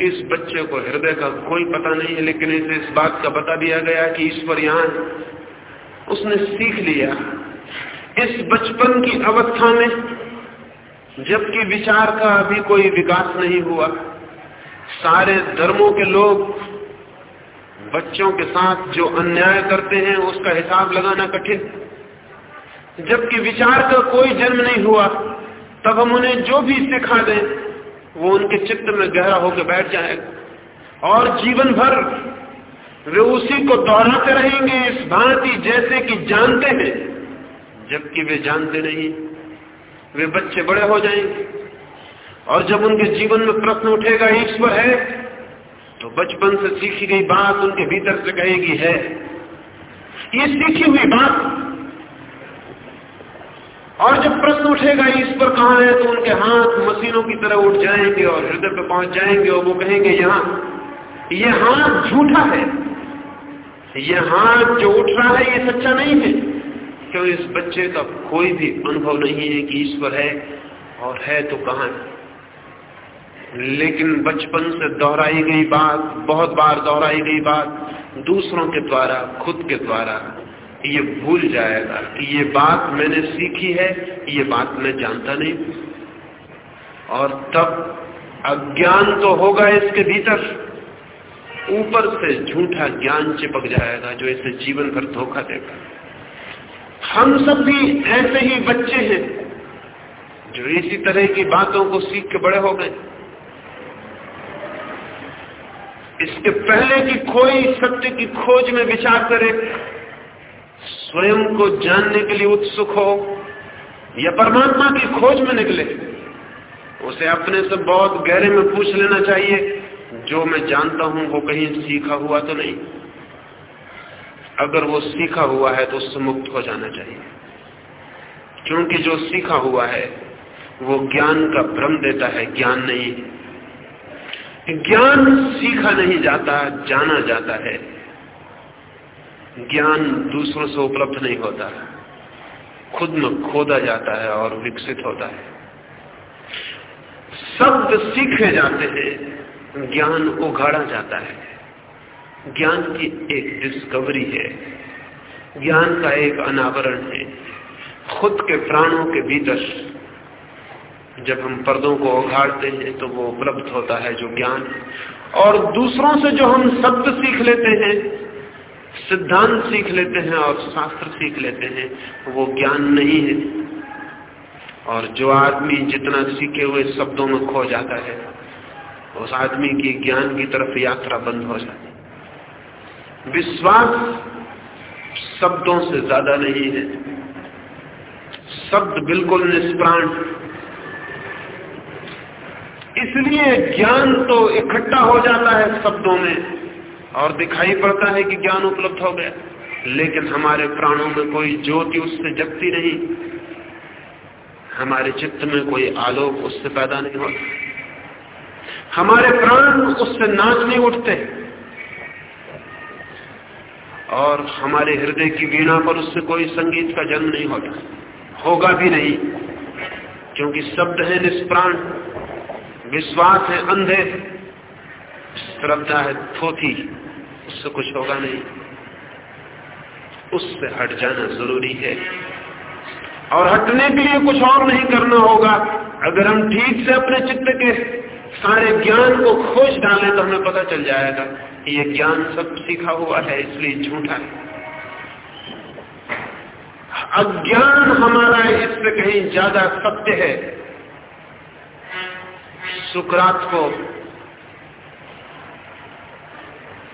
इस बच्चे को हृदय का कोई पता नहीं है, लेकिन इसे इस बात का बता दिया गया कि ईश्वर यहाँ उसने सीख लिया। इस बचपन की अवस्था में जबकि विचार का अभी कोई विकास नहीं हुआ, सारे धर्मों के लोग बच्चों के साथ जो अन्याय करते हैं, उसका हिसाब लगाना कठिन। जबकि विचार का कोई जन्म नहीं हुआ, तब हम उन्हें जो भी सिखा दें वो उनके चित्त में गहरा होकर बैठ जाएगा। और जीवन भर वे उसी को दोहराते रहेंगे इस भांति जैसे कि जानते हैं, जबकि वे जानते नहीं। वे बच्चे बड़े हो जाएँगे। और जब उनके जीवन में प्रश्न उठेगा, ईश्वर है तो बचपन से सीखी गई बात उनके भीतर से कहेगी, है। ये सीखी हुई बात और जब प्रश्न उठेगा ईश्वर कहाँ है तो उनके हाथ मशीनों की तरह उठ जाएँगे और हृदय पर पहुँच जाएँगे और वो कहेंगे, यहाँ, ये हाथ झूठा है। ये हाथ जो उठ रहा है, ये सच्चा नहीं है। क्यों, इस बच्चे का कोई भी अनुभव नहीं है कि ईश्वर है और है तो कहाँ है। लेकिन बचपन से दोहराई गई बात, बहुत बार दोहराई गई बात, दूसरों के द्वारा, खुद के द्वारा ये भूल जाएगा, कि ये बात मैंने सीखी है ये बात मैं जानता नहीं और तब अज्ञान तो होगा इसके भीतर। ऊपर से झूठा ज्ञान चिपक जाएगा, जो इसे जीवन भर धोखा देगा। हम सब भी ऐसे ही बच्चे हैं, जो इसी तरह की बातों को सीख के बड़े हो गए। इसके पहले की कोई सत्य की खोज में विचार करे स्वयं को जानने के लिए उत्सुक हो, या परमात्मा की खोज में निकले, उसे अपने से बहुत गहरे में पूछ लेना चाहिए, जो मैं जानता हूँ वो कहीं सीखा हुआ तो नहीं। अगर वो सीखा हुआ है तो उससे मुक्त हो जाना चाहिए। क्योंकि जो सीखा हुआ है, वो ज्ञान का भ्रम देता है, ज्ञान नहीं। ज्ञान सीखा नहीं जाता, जाना जाता है। ज्ञान दूसरों से उपलब्ध नहीं होता। खुद में खोदा जाता है और विकसित होता है। शब्द सीखे जाते हैं, ज्ञान उघाड़ा जाता है। ज्ञान की एक डिस्कवरी है। ज्ञान का एक अनावरण है। खुद के प्राणों के भीतर जब हम पर्दों को उघाड़ते हैं तो वो उपलब्ध होता है जो ज्ञान और दूसरों से जो हम शब्द सीख लेते हैं सिद्धांत सीख लेते हैं और शास्त्र सीख लेते हैं वो ज्ञान नहीं है। और जो आदमी जितना सीखे हुए शब्दों में खो जाता है, उस आदमी की ज्ञान की तरफ़ यात्रा बंद हो जाती विश्वास शब्दों से ज़्यादा नहीं है। शब्द बिल्कुल निष्प्राण। इसलिए ज्ञान तो इकट्ठा हो जाता है शब्दों में। और दिखाई पड़ता है कि ज्ञान उपलब्ध हो गया। लेकिन हमारे प्राणों में कोई ज्योति उससे जगती नहीं। हमारे चित्त में कोई आलोक उससे पैदा नहीं होता। हमारे प्राण उससे नाच नहीं उठते। और हमारे हृदय की वीणा पर उससे कोई संगीत का जन्म नहीं होता। होगा भी नहीं, क्योंकि शब्द है निष्प्राण। विश्वास है अंधे। श्रद्धा है थोथी। उससे कुछ होगा नहीं। उससे हट जाना ज़रूरी है। और हटने के लिए कुछ और नहीं करना होगा। अगर हम ठीक से अपने चित्त के सारे ज्ञान को खोज डालें तो हमें पता चल जाएगा कि ये ज्ञान सब सीखा हुआ है, इसलिए झूठा है। अज्ञान हमारा इससे कहीं ज़्यादा सत्य है। सुकरात को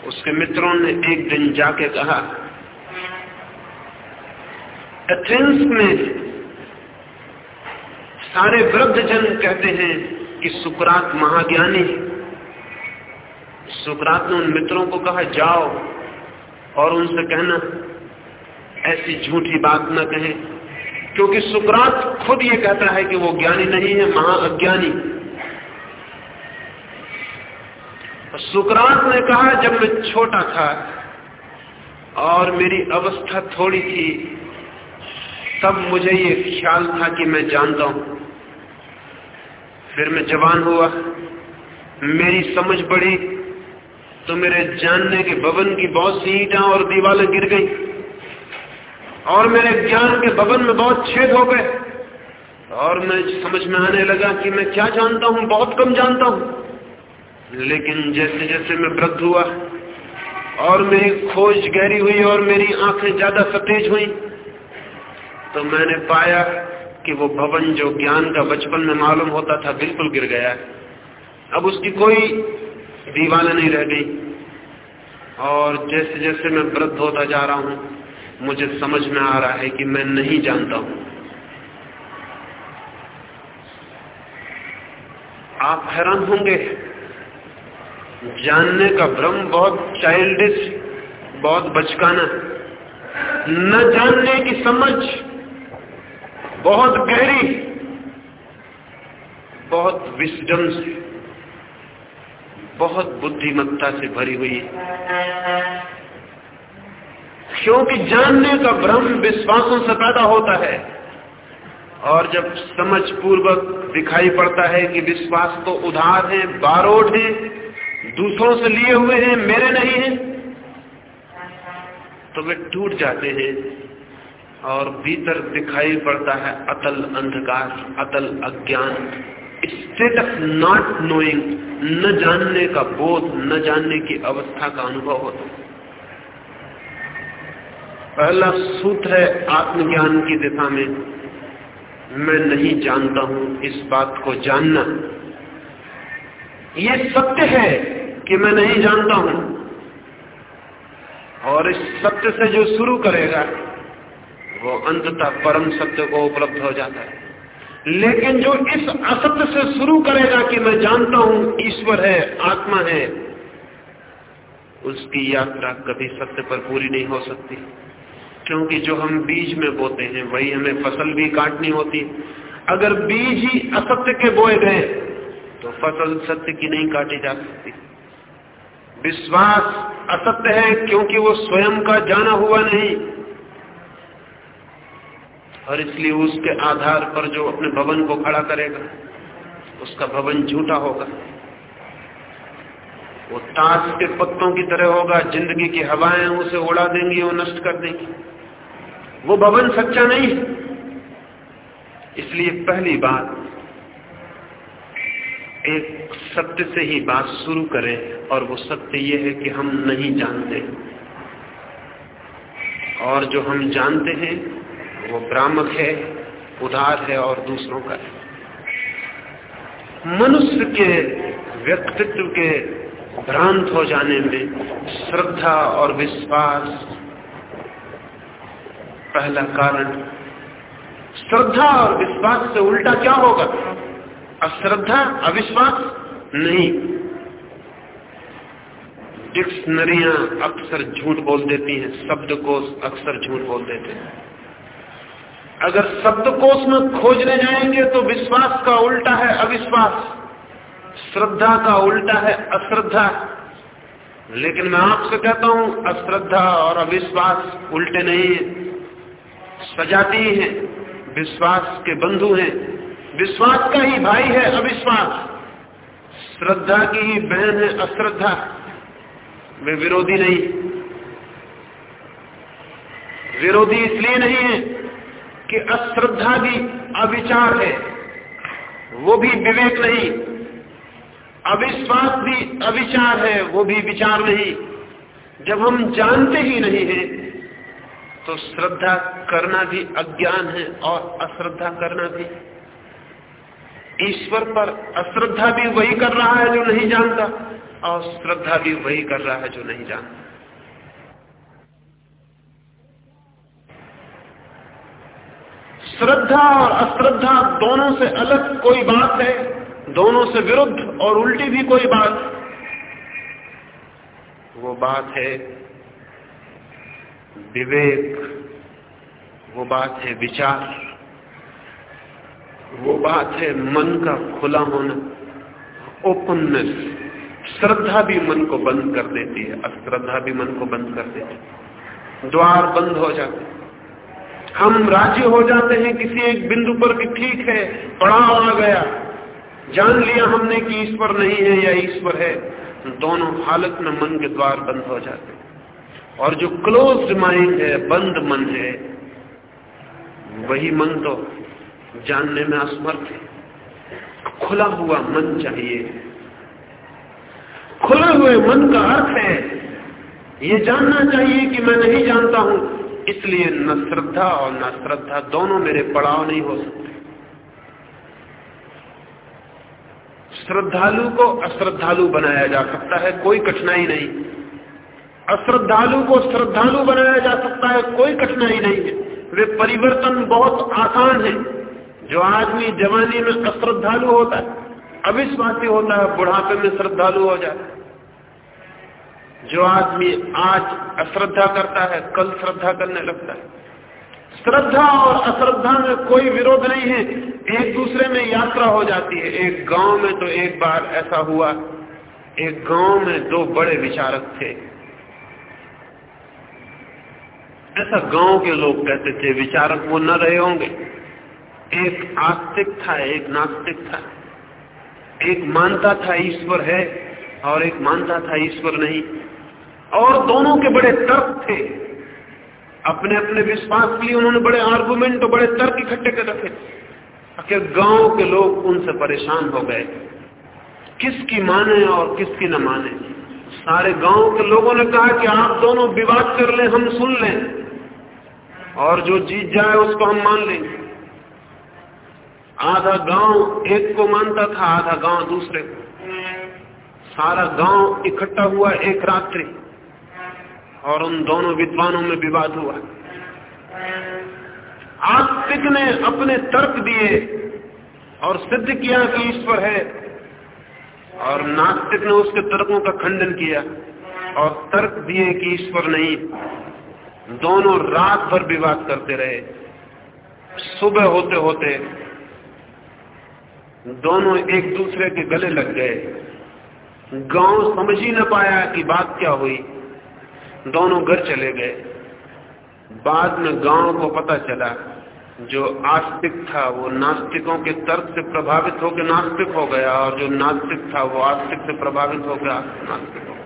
उसके मित्रों ने एक दिन जाके कहा, एथेंस में सारे वृद्ध जन कहते हैं कि सुकरात महाज्ञानी सुकरात ने उन मित्रों को कहा, जाओ और उनसे कहना, ऐसी झूठी बात न कहें, क्योंकि सुकरात खुद ये कहता है कि वो ज्ञानी नहीं है, महाअज्ञानी। सुकरात ने कहा, जब मैं छोटा था और मेरी अवस्था थोड़ी थी, तब मुझे ये ख्याल था कि मैं जानता हूँ। फिर मैं जवान हुआ, मेरी समझ बढ़ी तो मेरे जानने के भवन की बहुत सी ईटा और दीवारें गिर गई, और मेरे ज्ञान के भवन में बहुत छेद हो गए, और मैं समझ में आने लगा कि मैं क्या जानता हूँ, बहुत कम जानता हूँ। लेकिन जैसे जैसे मैं वृद्ध हुआ और मेरी खोज गहरी हुई और मेरी आँखें ज़्यादा सतेज हुई तो मैंने पाया कि वो भवन जो ज्ञान का बचपन में मालूम होता था बिल्कुल गिर गया। अब उसकी कोई दीवाना नहीं रह गई। और जैसे जैसे मैं वृद्ध होता जा रहा हूँ, मुझे समझ में आ रहा है कि मैं नहीं जानता हूँ। आप हैरान होंगे जानने का भ्रम बहुत चाइल्डिश बहुत बचकाना। न जानने की समझ, बहुत गहरी, बहुत विस्डम से, बहुत बुद्धिमत्ता से भरी हुई क्योंकि जानने का भ्रम विश्वासों से पैदा होता है, और जब समझ पूर्वक दिखाई पड़ता है कि विश्वास तो उधार है, बारोड है दूसरों से लिए हुए हैं, मेरे नहीं हैं। तो वे टूट जाते हैं और भीतर दिखाई पड़ता है अतल अंधकार, अतल अज्ञान। स्टेट ऑफ़ नॉट नोइंग न जानने का बोध, न जानने की अवस्था का अनुभव होता पहला सूत्र है आत्मज्ञान की दिशा में। मैं नहीं जानता हूँ इस बात को जानना। ये सत्य है कि मैं नहीं जानता हूँ। और इस सत्य से जो शुरू करेगा, वो अंततः परम सत्य को उपलब्ध हो जाता है। लेकिन जो इस असत्य से शुरू करेगा कि मैं जानता हूँ, ईश्वर है, आत्मा है, उसकी यात्रा कभी सत्य पर पूरी नहीं हो सकती। क्योंकि जो हम बीज में बोते हैं, वही हमें फ़सल भी काटनी होती अगर बीज ही असत्य के बोए गए तो फ़सल सत्य की नहीं काटी जा सकती। विश्वास असत्य है क्योंकि वो स्वयं का जाना हुआ नहीं। और इसलिए उसके आधार पर जो अपने भवन को खड़ा करेगा, उसका भवन झूठा होगा। वो ताश के पत्तों की तरह होगा, ज़िंदगी की हवाएँ उसे उड़ा देंगी और नष्ट कर देंगी। वो भवन सच्चा नहीं इसलिए पहली बात एक सत्य से ही बात शुरू करें और वो सत्य ये है कि हम नहीं जानते। और जो हम जानते हैं, वो भ्रामक है उधार है और दूसरों का है। मनुष्य के व्यक्तित्व के भ्रांत हो जाने में श्रद्धा और विश्वास पहला कारण। श्रद्धा और विश्वास से उल्टा क्या होगा? अश्रद्धा, अविश्वास नहीं। डिक्शनरियाँ अक्सर झूठ बोल देती हैं, शब्दकोश अक्सर झूठ बोल देते हैं। अगर शब्दकोश में खोजने जाएँगे तो विश्वास का उल्टा है अविश्वास। श्रद्धा का उल्टा है अश्रद्धा। लेकिन मैं आपसे कहता हूँ, अश्रद्धा और अविश्वास उल्टे नहीं है। सजाती है, विश्वास के बंधु हैं। विश्वास का ही भाई है अविश्वास। श्रद्धा की ही बहन है अश्रद्धा। वे विरोधी नहीं। विरोधी इसलिए नहीं है कि अश्रद्धा भी अविचार है। वो भी विवेक नहीं। अविश्वास भी अविचार है, वो भी विचार नहीं। जब हम जानते ही नहीं है तो श्रद्धा करना भी अज्ञान है और अश्रद्धा करना भी ईश्वर पर अश्रद्धा भी वही कर रहा है जो नहीं जानता, और श्रद्धा भी वही कर रहा है जो नहीं जानता। श्रद्धा और अश्रद्धा दोनों से अलग कोई बात है, दोनों से विरुद्ध और उल्टी भी कोई बात। वो बात है विवेक, वो बात है विचार। वो बात है मन का खुला होना ओपननेस श्रद्धा भी मन को बंद कर देती है, अश्रद्धा भी मन को बंद कर देती है। द्वार बंद हो जाते हम राज़ी हो जाते हैं, किसी एक बिंदु पर कि ठीक है, पड़ाव आ गया। जान लिया हमने कि ईश्वर नहीं है या ईश्वर है, दोनों हालत में मन के द्वार बंद हो जाते और जो क्लोज माइंड है, बंद मन है, वही मन तो जानने में असमर्थ है। खुला हुआ मन चाहिए। खुले हुए मन का अर्थ है, ये जानना चाहिए कि मैं नहीं जानता हूँ, इसलिए न श्रद्धा और न श्रद्धा दोनों मेरे पड़ाव नहीं हो सकते। श्रद्धालु को अश्रद्धालु बनाया जा सकता है, कोई कठिनाई नहीं। अश्रद्धालु को श्रद्धालु बनाया जा सकता है, कोई कठिनाई नहीं है। वे परिवर्तन बहुत आसान है। जो आदमी जवानी में अश्रद्धालु होता है, अविश्वासी होता है, बुढ़ापे में श्रद्धालु हो जाता है। जो आदमी आज अश्रद्धा करता है, कल श्रद्धा करने लगता है। श्रद्धा और अश्रद्धा में कोई विरोध नहीं है। एक दूसरे में यात्रा हो जाती है। एक गाँव में तो एक बार ऐसा हुआ, एक गाँव में दो बड़े विचारक थे। ऐसा गाँव के लोग कहते थे, विचारक वो न रहे होंगे। एक आस्तिक था, एक नास्तिक था। एक मानता था ईश्वर है और एक मानता था ईश्वर नहीं। और दोनों के बड़े तर्क थे। अपने अपने विश्वास के लिए उन्होंने बड़े आर्गुमेंट और बड़े तर्क इकट्ठे कर रखे। आखिर गाँव के लोग उनसे परेशान हो गए। किसकी माने और किसकी न माने। सारे गाँव के लोगों ने कहा कि आप दोनों विवाद कर लें, हम सुन लें। और जो जीत जाए उसको हम मान लेंगे आधा गाँव एक को मानता था, आधा गाँव दूसरे को। सारा गाँव इकट्ठा हुआ एक रात्रि और उन दोनों विद्वानों में विवाद हुआ। आस्तिक ने अपने तर्क दिए और सिद्ध किया कि ईश्वर है और नास्तिक ने उसके तर्कों का खंडन किया और तर्क दिए कि ईश्वर नहीं। दोनों रात भर विवाद करते रहे। सुबह होते होते दोनों एक दूसरे के गले लग गए। गाँव समझ ही न पाया कि बात क्या हुई। दोनों घर चले गए। बाद में गाँव को पता चला, जो आस्तिक था वो नास्तिकों के तर्क से प्रभावित होकर नास्तिक हो गया और जो नास्तिक था वो आस्तिक से प्रभावित होकर नास्तिक हो गया।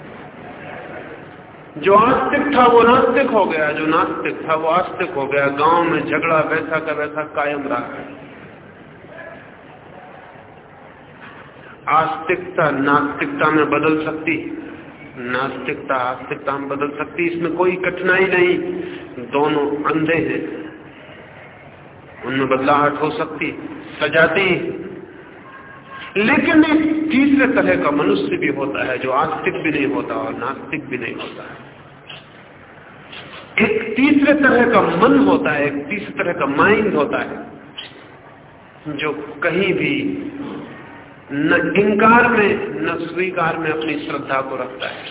जो आस्तिक था वो नास्तिक हो गया, जो नास्तिक था वो आस्तिक हो गया। गाँव में झगड़ा वैसा का वैसा कायम रहा। आस्तिकता नास्तिकता में बदल सकती। नास्तिकता आस्तिकता में बदल सकती। इसमें कोई कठिनाई नहीं। दोनों अंधे हैं। उनमें बदलाहट हो सकती। सजाती। लेकिन एक तीसरे तरह का मनुष्य भी होता है जो आस्तिक भी नहीं होता और नास्तिक भी नहीं होता है। एक तीसरे तरह का मन होता है, एक तीसरे तरह का माइंड होता है, जो कहीं भी न इंकार में, न स्वीकार में अपनी श्रद्धा को रखता है।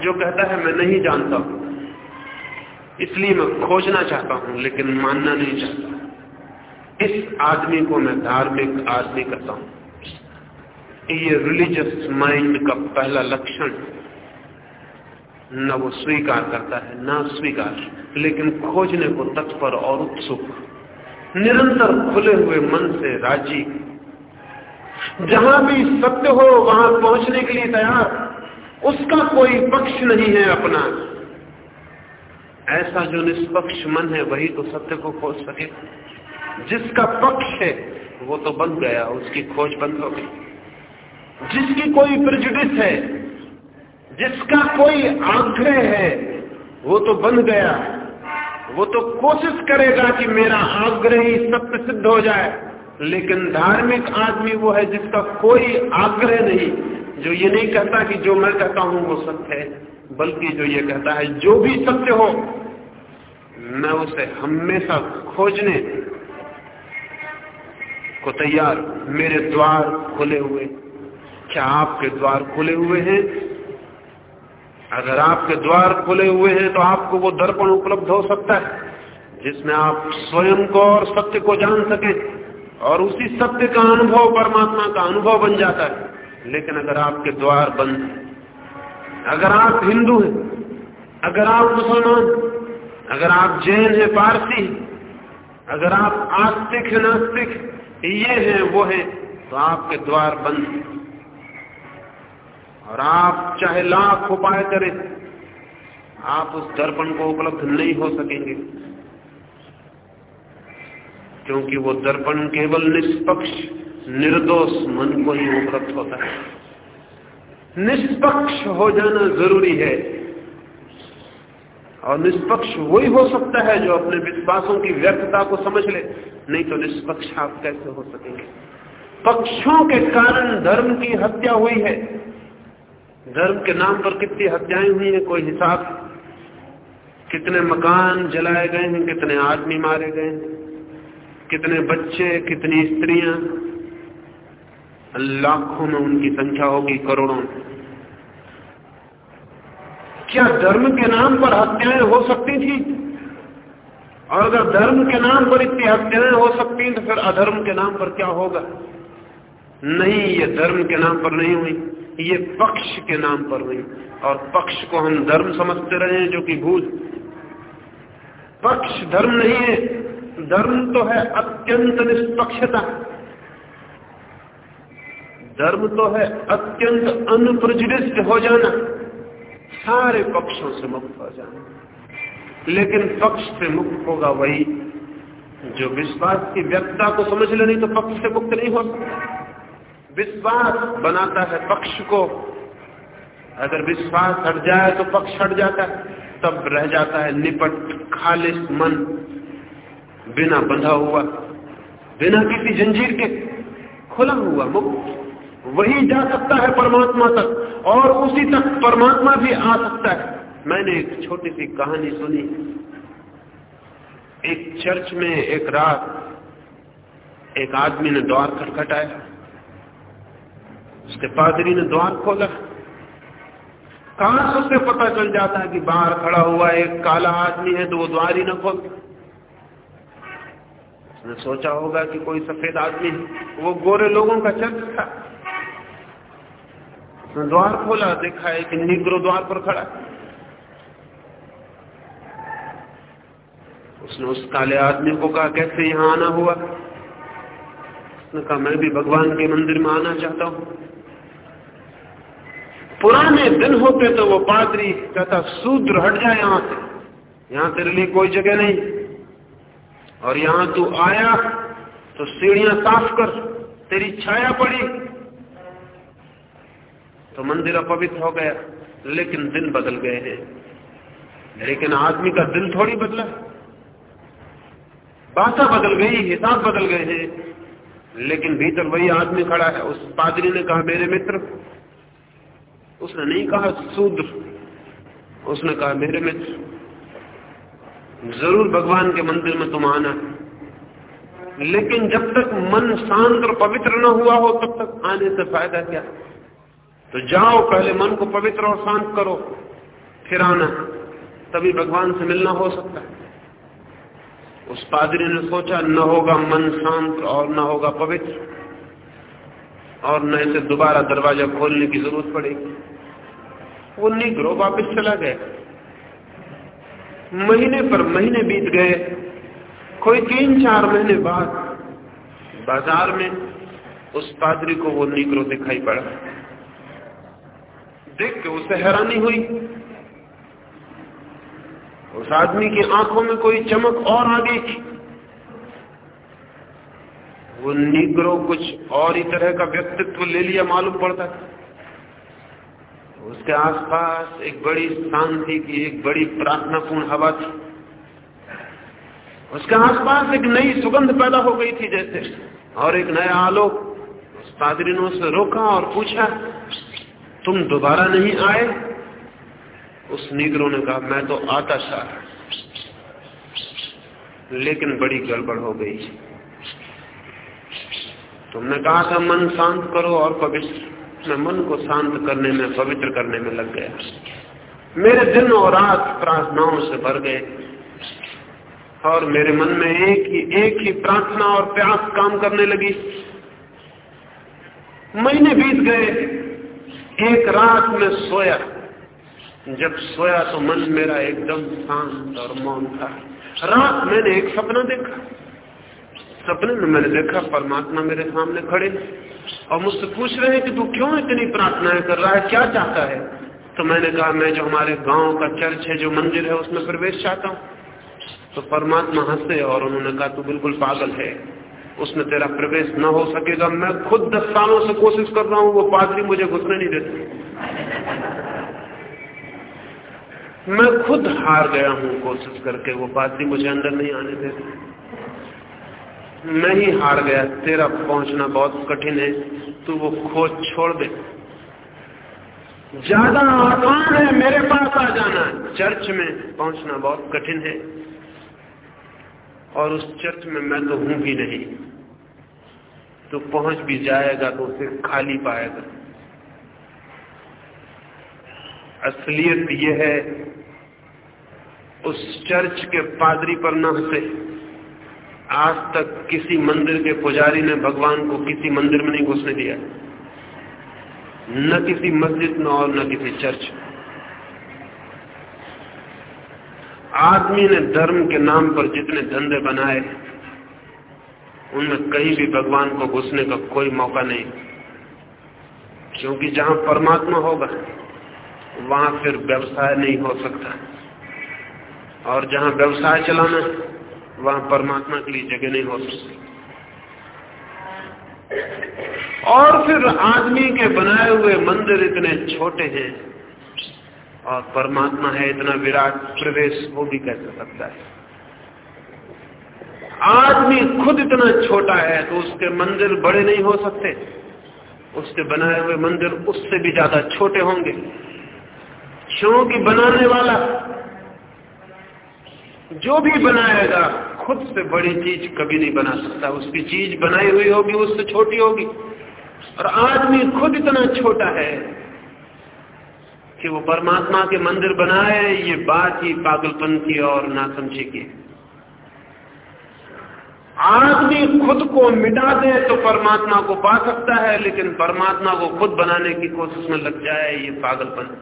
जो कहता है, मैं नहीं जानता हूँ। इसलिए मैं खोजना चाहता हूँ, लेकिन मानना नहीं चाहता। इस आदमी को मैं धार्मिक आदमी कहता हूँ। ये रिलीजियस माइंड का पहला लक्षण, न वो स्वीकार करता है, न स्वीकार। लेकिन खोजने को तत्पर और उत्सुक। निरंतर खुले हुए मन से राज़ी जहाँ भी सत्य हो, वहाँ पहुँचने के लिए तैयार। उसका कोई पक्ष नहीं है अपना। ऐसा जो निष्पक्ष मन है, वही तो सत्य को खोज सके। जिसका पक्ष है, वो तो बन गया, उसकी खोज बंद हो गई। जिसकी कोई प्रजुडिस है, जिसका कोई आग्रह है, वो तो बन गया। वो तो कोशिश करेगा कि मेरा आग्रह ही सत्य सिद्ध हो जाए। लेकिन धार्मिक आदमी वो है जिसका कोई आग्रह नहीं। जो ये नहीं कहता कि जो मैं कहता हूँ वो सत्य है, बल्कि जो ये कहता है, जो भी सत्य हो, मैं उसे हमेशा खोजने को तैयार मेरे द्वार खुले हुए। क्या आपके द्वार खुले हुए हैं? अगर आपके द्वार खुले हुए हैं तो आपको वो दर्पण उपलब्ध हो सकता है, जिसमें आप स्वयं को और सत्य को जान सकें। और उसी सत्य का अनुभव, परमात्मा का अनुभव बन जाता है। लेकिन अगर आपके द्वार बंद अगर आप हिंदू हैं, अगर आप मुसलमान अगर आप जैन हैं, पारसी अगर आप आस्तिक हैं, नास्तिक ये हैं, वो हैं तो आपके द्वार बंद और आप चाहे लाख उपाय करें, आप उस दर्पण को उपलब्ध नहीं हो सकेंगे। क्योंकि वो दर्पण केवल निष्पक्ष, निर्दोष मन को ही उपलब्ध होता है। निष्पक्ष हो जाना ज़रूरी है। और निष्पक्ष वही हो सकता है जो अपने विश्वासों की व्यर्थता को समझ ले। नहीं तो निष्पक्ष आप कैसे हो सकेंगे? पक्षों के कारण धर्म की हत्या हुई है। धर्म के नाम पर कितनी हत्याएँ हुई है, कोई हिसाब? कितने मकान जलाए गए हैं, कितने आदमी मारे गए हैं? कितने बच्चे, कितनी स्त्रियाँ। लाखों में उनकी संख्या होगी, करोड़ों में। क्या धर्म के नाम पर हत्याएँ हो सकती थी? और अगर धर्म के नाम पर इतनी हत्याएँ हो सकती तो फिर अधर्म के नाम पर क्या होगा? नहीं, ये धर्म के नाम पर नहीं हुई। ये पक्ष के नाम पर हुई। और पक्ष को हम धर्म समझते रहे हैं, जो कि भूल पक्ष धर्म नहीं है। धर्म तो है अत्यंत निष्पक्षता। धर्म तो है अत्यंत अनप्रजुडिस्ट हो जाना। सारे पक्षों से मुक्त हो जाना। लेकिन पक्ष से मुक्त होगा वही जो विश्वास की व्यक्ता को समझ ले, नहीं तो पक्ष से मुक्त नहीं हो सकता। विश्वास बनाता है पक्ष को। अगर विश्वास हट जाए तो पक्ष हट जाता है, तब रह जाता है निपट, खालिश मन। बिना बंधा हुआ, बिना किसी जंजीर के खुला हुआ मुक्त वही जा सकता है परमात्मा तक, और उसी तक परमात्मा भी आ सकता है। मैंने एक छोटी सी कहानी सुनी। एक चर्च में एक रात एक आदमी ने द्वार खटखटाया उसके पादरी ने द्वार खोला। कहाँ उसे पता चल जाता है कि बाहर खड़ा हुआ एक काला आदमी है तो वो द्वार ही न खोलता। उसने सोचा होगा कि कोई सफ़ेद आदमी वो गोरे लोगों का चर्च था। उसने द्वार खोला, देखा एक निग्रो द्वार पर खड़ा। उसने उस काले आदमी को कहा, कैसे यहाँ आना हुआ? उसने कहा, मैं भी भगवान के मंदिर में आना चाहता हूँ। पुराने दिन होते तो वो पादरी कहता सूद्र हट जाए यहाँ से। यहाँ तेरे लिए कोई जगह नहीं। और यहाँ तू आया तो सीढ़ियाँ साफ़ कर, तेरी छाया पड़ी। तो मंदिर अपवित्र हो गया, लेकिन दिन बदल गए हैं। लेकिन आदमी का दिल थोड़ी बदला। भाषा बदल गई, हिसाब बदल गए हैं। लेकिन भीतर वही आदमी खड़ा है, उस पादरी ने कहा, मेरे मित्र। उसने नहीं कहा, शूद्र। उसने कहा, मेरे मित्र। ज़रूर भगवान के मंदिर में तुम आना। लेकिन जब तक मन शांत और पवित्र न हुआ हो, तब तक आने से फ़ायदा क्या? तो जाओ, पहले मन को पवित्र और शांत करो, फिर आना। तभी भगवान से मिलना हो सकता है। उस पादरी ने सोचा, न होगा मन शांत और न होगा पवित्र। और न इसे दोबारा दरवाज़ा खोलने की ज़रूरत पड़ेगी। वो निग्रो वापिस चला गया। महीने पर महीने बीत गए। कोई तीन चार महीने बाद बाज़ार में उस पादरी को वो निग्रो दिखाई पड़ा। देख के उसे हैरानी हुई। उस आदमी की आँखों में कोई चमक और आ गई थी। वो निग्रो कुछ और ही तरह का व्यक्तित्व ले लिया, मालूम पड़ता था। उसके आसपास एक बड़ी शांति की एक बड़ी प्रार्थनापूर्ण हवा थी। उसके आसपास एक नई सुगंध पैदा हो गई थी जैसे। और एक नया आलोक उस पादरी ने उसे रोका और पूछा, तुम दोबारा नहीं आए? उस निगरों ने कहा, मैं तो आता था लेकिन बड़ी गड़बड़ हो गई तुमने कहा था, मन शांत करो और पवित्र। मैं मन को शांत करने में, पवित्र करने में लग गया। मेरे दिन और रात प्रार्थनाओं से भर गए। और मेरे मन में एक ही एक ही प्रार्थना और प्यास काम करने लगी। महीने बीत गए। एक रात में सोया। जब सोया तो मन मेरा एकदम शांत और मौन था। रात मैंने एक सपना देखा। सपने में मैंने देखा, परमात्मा मेरे सामने खड़े। और मुझसे पूछ रहे हैं कि तू क्यों इतनी प्रार्थनाएँ कर रहा है, क्या चाहता है? तो मैंने कहा, मैं जो हमारे गाँव का चर्च है, जो मंदिर है, उसमें प्रवेश चाहता हूँ। तो परमात्मा हंसे और उन्होंने कहा, तू बिल्कुल पागल है। उसमें तेरा प्रवेश न हो सकेगा। मैं खुद दस सालों से कोशिश कर रहा हूँ, वो पादरी मुझे घुसने नहीं देते। मैं खुद हार गया हूँ कोशिश करके, वो पादरी मुझे अंदर नहीं आने देते। मैं ही हार गया। तेरा पहुँचना बहुत कठिन है। तू वो खोज छोड़ दे। ज़्यादा आसान है मेरे पास आ जाना। चर्च में पहुँचना बहुत कठिन है। और उस चर्च में मैं तो हूँ भी नहीं। तो पहुँच भी जाएगा तो उसे खाली पाएगा। असलियत यह है, उस चर्च के पादरी पर न हंसे। आज तक किसी मंदिर के पुजारी ने भगवान को किसी मंदिर में नहीं घुसने दिया। न किसी मस्जिद में और न किसी चर्च आदमी ने धर्म के नाम पर जितने धंधे बनाए, उनमें कहीं भी भगवान को घुसने का कोई मौका नहीं। क्योंकि जहाँ परमात्मा होगा, वहाँ फिर व्यवसाय नहीं हो सकता। और जहाँ व्यवसाय चलाना वहाँ परमात्मा के लिए जगह नहीं हो सकती। और फिर आदमी के बनाए हुए मंदिर इतने छोटे हैं और परमात्मा है इतना विराट प्रवेश, वो भी कैसे सकता है? आदमी खुद इतना छोटा है तो उसके मंदिर बड़े नहीं हो सकते। उसके बनाए हुए मंदिर उससे भी ज़्यादा छोटे होंगे। क्योंकि बनाने वाला जो भी बनाएगा खुद से बड़ी चीज़ कभी नहीं बना सकता। उसकी चीज़ बनाई हुई होगी, उससे छोटी होगी। और आदमी खुद इतना छोटा है कि वो परमात्मा के मंदिर बनाए, ये बात ही पागलपन की और नासमझी की आदमी खुद को मिटा दे तो परमात्मा को पा सकता है, लेकिन परमात्मा को खुद बनाने की कोशिश में लग जाए, ये पागलपन।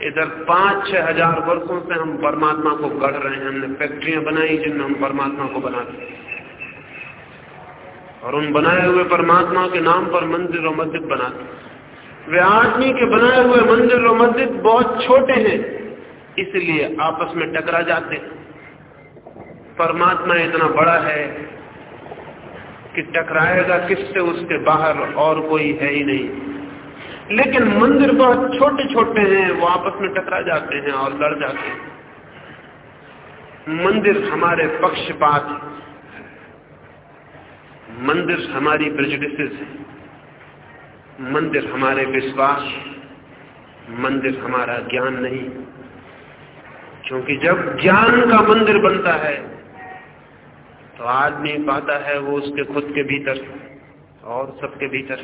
इधर पाँच, छह हज़ार वर्षों से हम परमात्मा को गढ़ रहे हैं। हमने फैक्ट्रियाँ बनाई जिनमें हम परमात्मा को बनाते और उन बनाए हुए परमात्मा के नाम पर मंदिर और मस्जिद बनाते वे आदमी के बनाए हुए मंदिर और मस्जिद बहुत छोटे हैं, इसलिए आपस में टकरा जाते परमात्मा इतना बड़ा है कि टकराएगा किससे? उसके बाहर और कोई है ही नहीं। लेकिन मंदिर बहुत छोटे छोटे हैं, वो आपस में टकरा जाते हैं और लड़ जाते हैं। मंदिर हमारे पक्षपात मंदिर हमारी प्रेजुडिस है। मंदिर हमारे विश्वास मंदिर हमारा ज्ञान नहीं। क्योंकि जब ज्ञान का मंदिर बनता है तो आदमी पाता है वो उसके खुद के भीतर और सबके भीतर।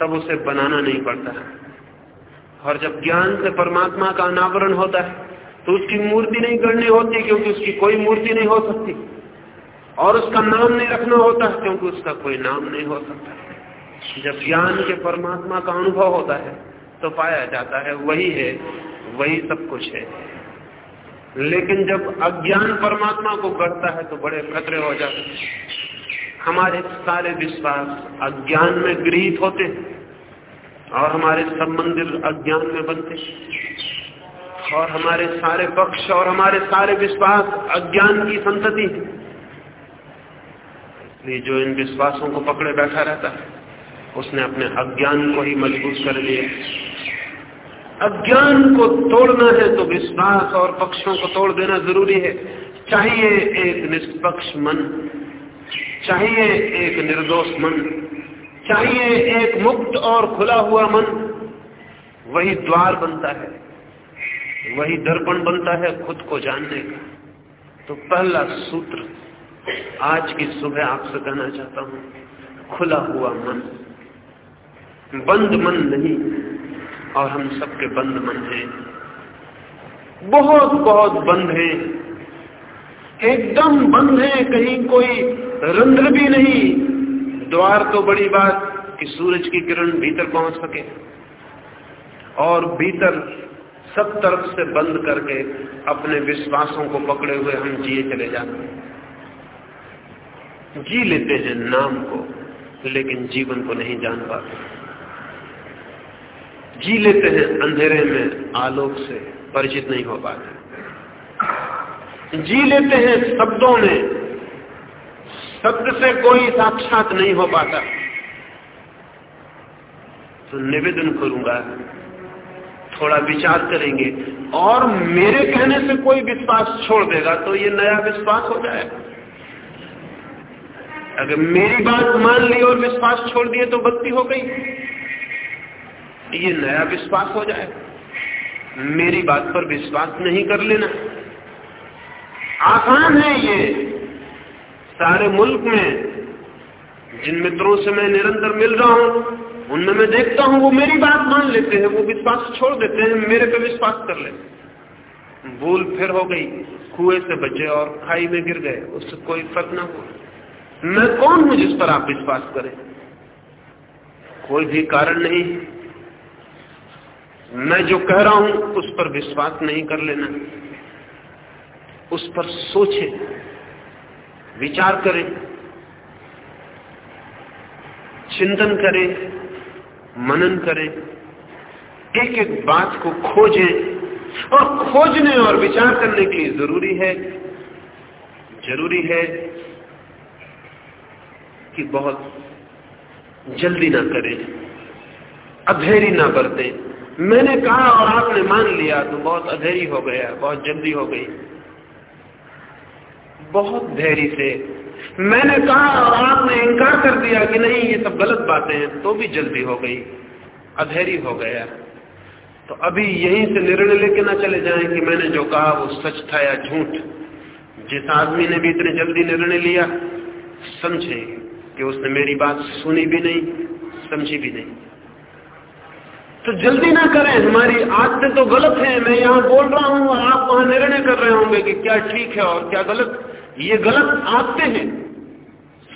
तब उसे बनाना नहीं पड़ता और जब ज्ञान से परमात्मा का अनावरण होता है तो उसकी मूर्ति नहीं करनी होती क्योंकि उसकी कोई मूर्ति नहीं हो सकती। और उसका नाम नहीं रखना होता क्योंकि उसका कोई नाम नहीं हो सकता। जब ज्ञान के परमात्मा का अनुभव होता है तो पाया जाता है वही है, वही सब कुछ है। लेकिन जब अज्ञान परमात्मा को गढ़ता है तो बड़े खतरे हो जाते हैं। हमारे सारे विश्वास अज्ञान में गृहित होते और हमारे सब मंदिर अज्ञान में बनते और हमारे सारे पक्ष और हमारे सारे विश्वास अज्ञान की संतति है। इसलिए जो इन विश्वासों को पकड़े बैठा रहता है, उसने अपने अज्ञान को ही मज़बूत कर लिया। अज्ञान को तोड़ना है तो विश्वास और पक्षों को तोड़ देना ज़रूरी है। चाहिए एक निष्पक्ष मन। चाहिए एक निर्दोष मन, चाहिए एक मुक्त और खुला हुआ मन। वही द्वार बनता है, वही दर्पण बनता है खुद को जानने का। तो पहला सूत्र आज की सुबह आपसे कहना चाहता हूँ, खुला हुआ मन। बंद मन नहीं, और हम सबके बंद मन हैं। बहुत बहुत बंद हैं। एकदम बंद है, कहीं कोई रंध्र भी नहीं, द्वार तो बड़ी बात कि सूरज की किरण भीतर पहुँच सके और भीतर सब तरफ़ से बंद करके अपने विश्वासों को पकड़े हुए हम जिए चले जाते हैं। जी लेते हैं नाम को, लेकिन जीवन को नहीं जान पाते। जी लेते हैं अंधेरे में, आलोक से परिचित नहीं हो पाते। जी लेते हैं शब्दों में शब्द से कोई साक्षात नहीं हो पाता। तो निवेदन करूँगा, थोड़ा विचार करेंगे और मेरे कहने से कोई विश्वास छोड़ देगा तो ये नया विश्वास हो जाएगा अगर मेरी बात मान ली और विश्वास छोड़ दिए तो बत्ती हो गई। ये नया विश्वास हो जाएगा मेरी बात पर विश्वास नहीं कर लेना। आसान है ये। सारे मुल्क में, जिन मित्रों से मैं निरंतर मिल रहा हूँ, उनमें मैं देखता हूँ, वो मेरी बात मान लेते हैं, वो विश्वास छोड़ देते हैं, मेरे पे विश्वास कर लेते भूल फिर हो गई, कुएँ से बचे और खाई में गिर गए, उससे कोई फ़र्क ना हुआ। मैं कौन हूँ जिस पर आप विश्वास करें? कोई भी कारण नहीं मैं जो कह रहा हूँ, उस पर विश्वास नहीं कर लेना। उस पर सोचे। विचार करें, चिंतन करें, मनन करें एक एक बात को खोजें और खोजने और विचार करने के लिए ज़रूरी है। ज़रूरी है कि बहुत जल्दी ना करें, अधेरी ना बरतें। मैंने कहा और आपने मान लिया तो बहुत अधेरी हो गया, बहुत जल्दी हो गई। बहुत धैर्य से। मैंने कहा और आपने इनकार कर दिया कि नहीं, ये सब गलत बातें हैं तो भी जल्दी हो गई अधैर्य हो गया। तो अभी यहीं से निर्णय लेके ना चले जाएँ कि मैंने जो कहा वो सच था या झूठ। जिस आदमी ने भी इतने जल्दी निर्णय लिया, समझे कि उसने मेरी बात सुनी भी नहीं, समझी भी नहीं। तो जल्दी ना करें, हमारी आदतें तो गलत है, मैं यहाँ बोल रहा हूँ, आप वहाँ निर्णय कर रहे होंगे कि क्या ठीक है और क्या गलत। ये गलत आते हैं।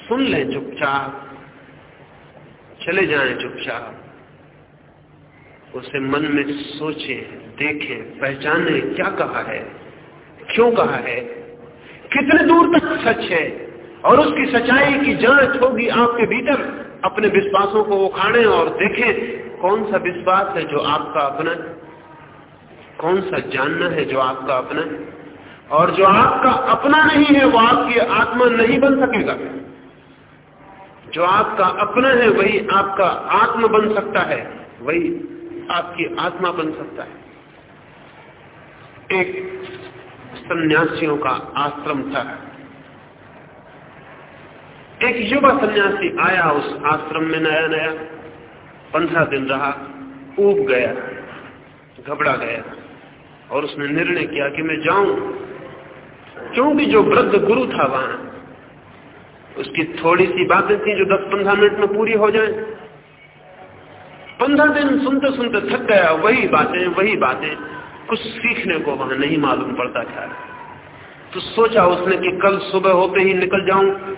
सुन लें चुपचाप। चले जाएँ चुपचाप। उसे मन में सोचे, देखें, पहचाने क्या कहा है, क्यों कहा है। कितने दूर तक सच है और उसकी सच्चाई की जाँच होगी आपके भीतर। अपने विश्वासों को उखाड़े और देखें कौन सा विश्वास है जो आपका अपना कौन सा जानना है जो आपका अपना और जो आपका अपना नहीं है, वो आपकी आत्मा नहीं बन सकेगा। जो आपका अपना है, वही आपका आत्मा बन सकता है, वही आपकी आत्मा बन सकता है। एक सन्यासियों का आश्रम था। एक युवा सन्यासी आया, उस आश्रम में नया नया पंद्रह दिन रहा, ऊब गया, घबरा गया, और उसने निर्णय किया कि मैं जाऊँ। क्योंकि जो वृद्ध गुरु था वहाँ, उसकी थोड़ी सी बातें थी जो 10-15 मिनट में पूरी हो जाए। पंद्रह दिन सुनते सुनते थक गया, वही बातें वही बातें, कुछ सीखने को वहाँ नहीं मालूम पड़ता था। तो सोचा उसने कि कल सुबह होते ही निकल जाऊँ।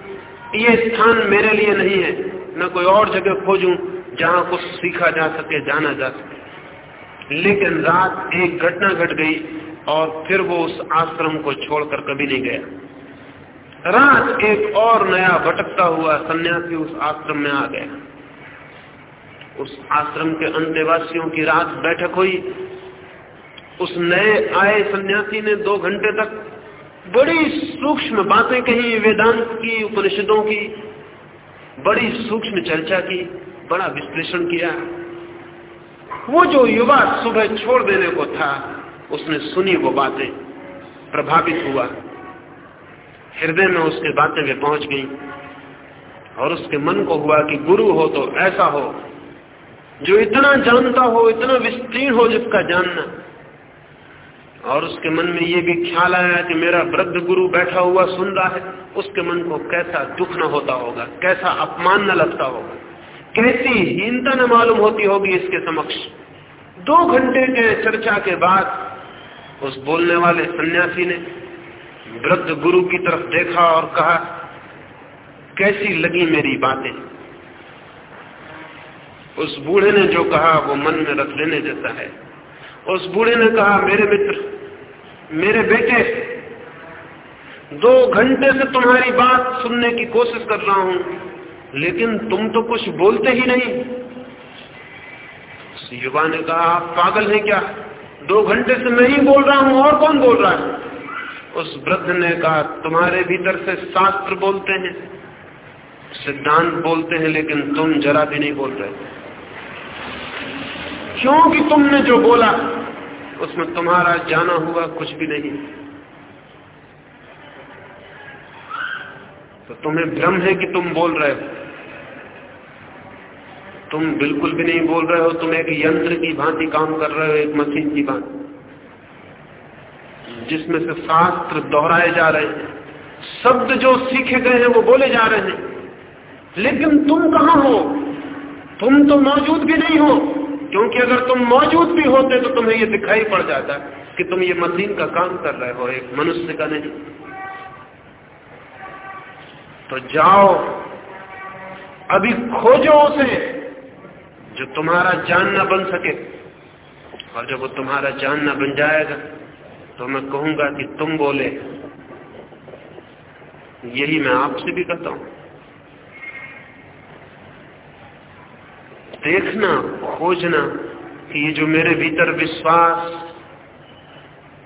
ये स्थान मेरे लिए नहीं है मैं कोई और जगह खोजूं जहाँ कुछ सीखा जा सके, जाना जा सके। लेकिन रात एक घटना घट गई और फिर वो उस आश्रम को छोड़कर कभी नहीं गया। रात एक और नया भटकता हुआ सन्यासी उस आश्रम में आ गया। उस आश्रम के अंतेवासियों की रात बैठक हुई। उस नए आए सन्यासी ने दो घंटे तक बड़ी सूक्ष्म बातें कही, वेदांत की, उपनिषदों की, बड़ी सूक्ष्म चर्चा की, बड़ा विश्लेषण किया। वो जो युवा सुबह छोड़ देने को था उसने सुनी वो बातें, प्रभावित हुआ। हृदय में उसके बातें वे पहुँच गई और उसके मन को हुआ कि गुरु हो तो ऐसा हो, जो इतना जानता हो, इतना विस्तीर्ण हो जिसका जानना। और उसके मन में ये भी ख्याल आया कि मेरा वृद्ध गुरु बैठा हुआ सुन रहा है, उसके मन को कैसा दुख न होता होगा, कैसा अपमान न लगता होगा, कैसी हीनता न मालूम होती होगी इसके समक्ष। दो घंटे के चर्चा के बाद उस बोलने वाले सन्यासी ने वृद्ध गुरु की तरफ़ देखा और कहा, कैसी लगी मेरी बातें? उस बूढ़े ने जो कहा, वो मन में रख लेने जैसा है। उस बूढ़े ने कहा, मेरे मित्र, मेरे बेटे, दो घंटे से तुम्हारी बात सुनने की कोशिश कर रहा हूँ, लेकिन तुम तो कुछ बोलते ही नहीं। युवा ने कहा, आप पागल हैं क्या? दो घंटे से मैं ही बोल रहा हूँ, और कौन बोल रहा है? उस वृद्ध ने कहा, तुम्हारे भीतर से शास्त्र बोलते हैं, सिद्धांत बोलते हैं, लेकिन तुम जरा भी नहीं बोल रहे क्योंकि तुमने जो बोला, उसमें तुम्हारा जाना हुआ कुछ भी नहीं। तो तुम्हें भ्रम है कि तुम बोल रहे हो। तुम बिल्कुल भी नहीं बोल रहे हो, तुम एक यंत्र की भांति काम कर रहे हो, एक मशीन की भांति। जिसमें से शास्त्र दोहराए जा रहे हैं, शब्द जो सीखे गए हैं वो बोले जा रहे हैं। लेकिन तुम कहाँ हो? तुम तो मौजूद भी नहीं हो। क्योंकि अगर तुम मौजूद भी होते तो तुम्हें ये दिखाई पड़ जाता कि तुम ये मशीन का काम कर रहे हो, एक मनुष्य का नहीं। तो जाओ, अभी खोजो उसे। जो तुम्हारा जानना बन सके। और जब वो तुम्हारा जानना बन जाएगा तो मैं कहूँगा कि तुम बोले। यही मैं आपसे भी कहता हूँ। देखना, खोजना कि ये जो मेरे भीतर विश्वास,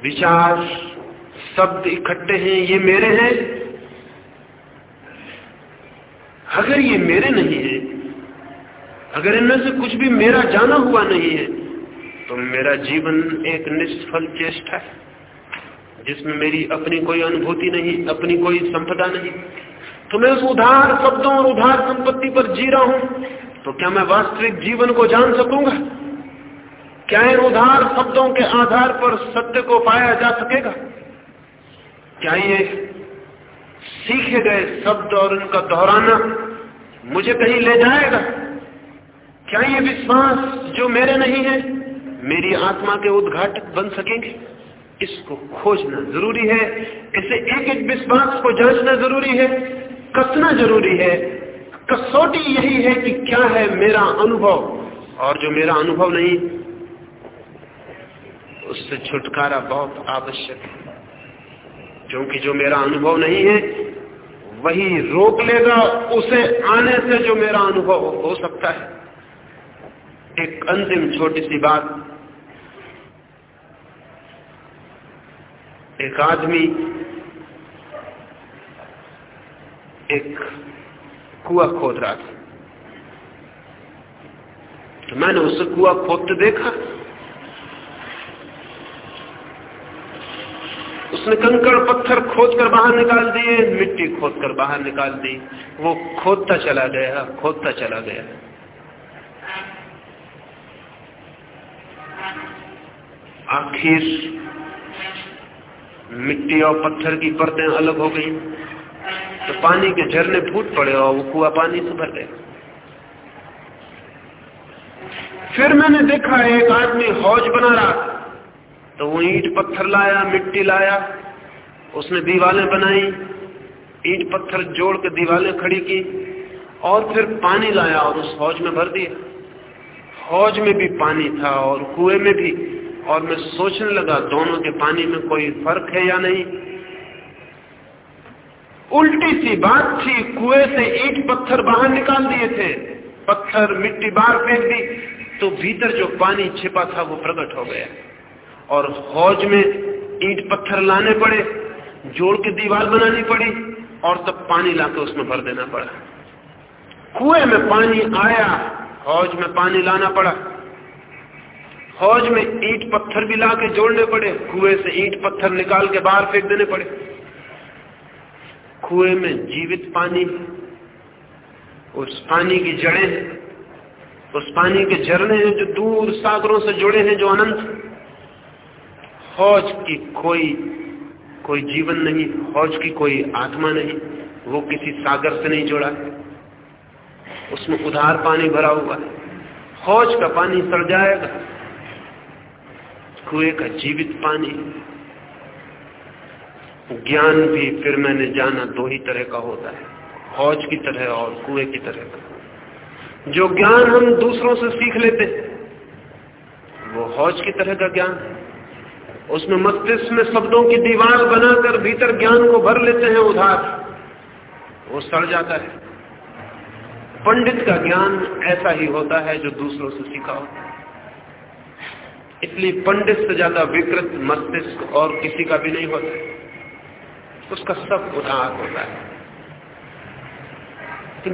विचार, शब्द इकट्ठे हैं, ये मेरे हैं? अगर ये मेरे नहीं है अगर इनमें से कुछ भी मेरा जाना हुआ नहीं है तो मेरा जीवन एक निष्फल चेष्टा है, जिसमें मेरी अपनी कोई अनुभूति नहीं, अपनी कोई संपदा नहीं। तो मैं उस उधार शब्दों और उधार संपत्ति पर जी रहा हूँ तो क्या मैं वास्तविक जीवन को जान सकूँगा? क्या इन उधार शब्दों के आधार पर सत्य को पाया जा सकेगा? क्या ये सीखे गए शब्द और उनका दोहराना मुझे कहीं ले जाएगा? क्या ये विश्वास जो मेरे नहीं है? मेरी आत्मा के उद्घाटक बन सकेंगे? इसको खोजना ज़रूरी है। इसे एक एक विश्वास को जांचना ज़रूरी है। कसना ज़रूरी है। कसौटी यही है कि क्या है मेरा अनुभव। और जो मेरा अनुभव नहीं, उससे छुटकारा बहुत आवश्यक है। क्योंकि जो मेरा अनुभव नहीं है, वही रोक लेगा, उसे आने से जो मेरा अनुभव हो सकता है। एक अंतिम छोटी सी बात। एक आदमी, एक कुआ खोद रहा था। तो मैंने उससे कुआ खोदते देखा। उसने कंकड़ पत्थर खोद कर बाहर निकाल दिए, मिट्टी खोद कर बाहर निकाल दी। वो खोदता चला गया, खोदता चला गया। आखिर मिट्टी और पत्थर की परतें अलग हो गई। तो पानी के झरने फूट पड़े और वो कुआ पानी से भर गया। फिर मैंने देखा, एक आदमी हौज बना रहा तो वो ईट पत्थर लाया, मिट्टी लाया, उसने दीवालें बनाई, ईट पत्थर जोड़ के दीवालें खड़ी की और फिर पानी लाया और उस हौज में भर दिया। हौज में भी पानी था और कुएँ में भी। और मैं सोचने लगा, दोनों के पानी में कोई फ़र्क है या नहीं? उल्टी सी बात थी, कुएँ से ईट पत्थर बाहर निकाल दिए थे। पत्थर मिट्टी बाहर फेंक दी तो भीतर जो पानी छिपा था वो प्रकट हो गया। और हौज में ईट पत्थर लाने पड़े, जोड़ के दीवार बनानी पड़ी, और तब पानी लाके उसमें भर देना पड़ा। कुएँ में पानी आया हौज में पानी लाना पड़ा। हौज में ईट पत्थर भी लाके जोड़ने पड़े। कुएँ से ईट पत्थर निकाल के बाहर फेंक देने पड़े। कुएँ में जीवित पानी, उस पानी की जड़ें उस पानी के झरने हैं जो दूर सागरों से जुड़े हैं, जो अनंत। हौज की कोई कोई जीवन नहीं हौज की कोई आत्मा नहीं। वो किसी सागर से नहीं जुड़ा है। उसमें उधार पानी भरा हुआ है। फौज का पानी सड़ जाएगा। कुएँ का जीवित पानी। ज्ञान भी फिर मैंने जाना दो ही तरह का होता है। हौज की तरह और कुएँ की तरह का। जो ज्ञान हम दूसरों से सीख लेते हैं, वो हौज की तरह का ज्ञान उसमें मस्तिष्क में शब्दों की दीवार बनाकर भीतर ज्ञान को भर लेते हैं उधार। वो सड़ जाता है। पंडित का ज्ञान ऐसा ही होता है जो दूसरों से सीखा है इसलिए पंडित से ज़्यादा विकृत मस्तिष्क और किसी का भी नहीं होता उसका सब उधार होता है।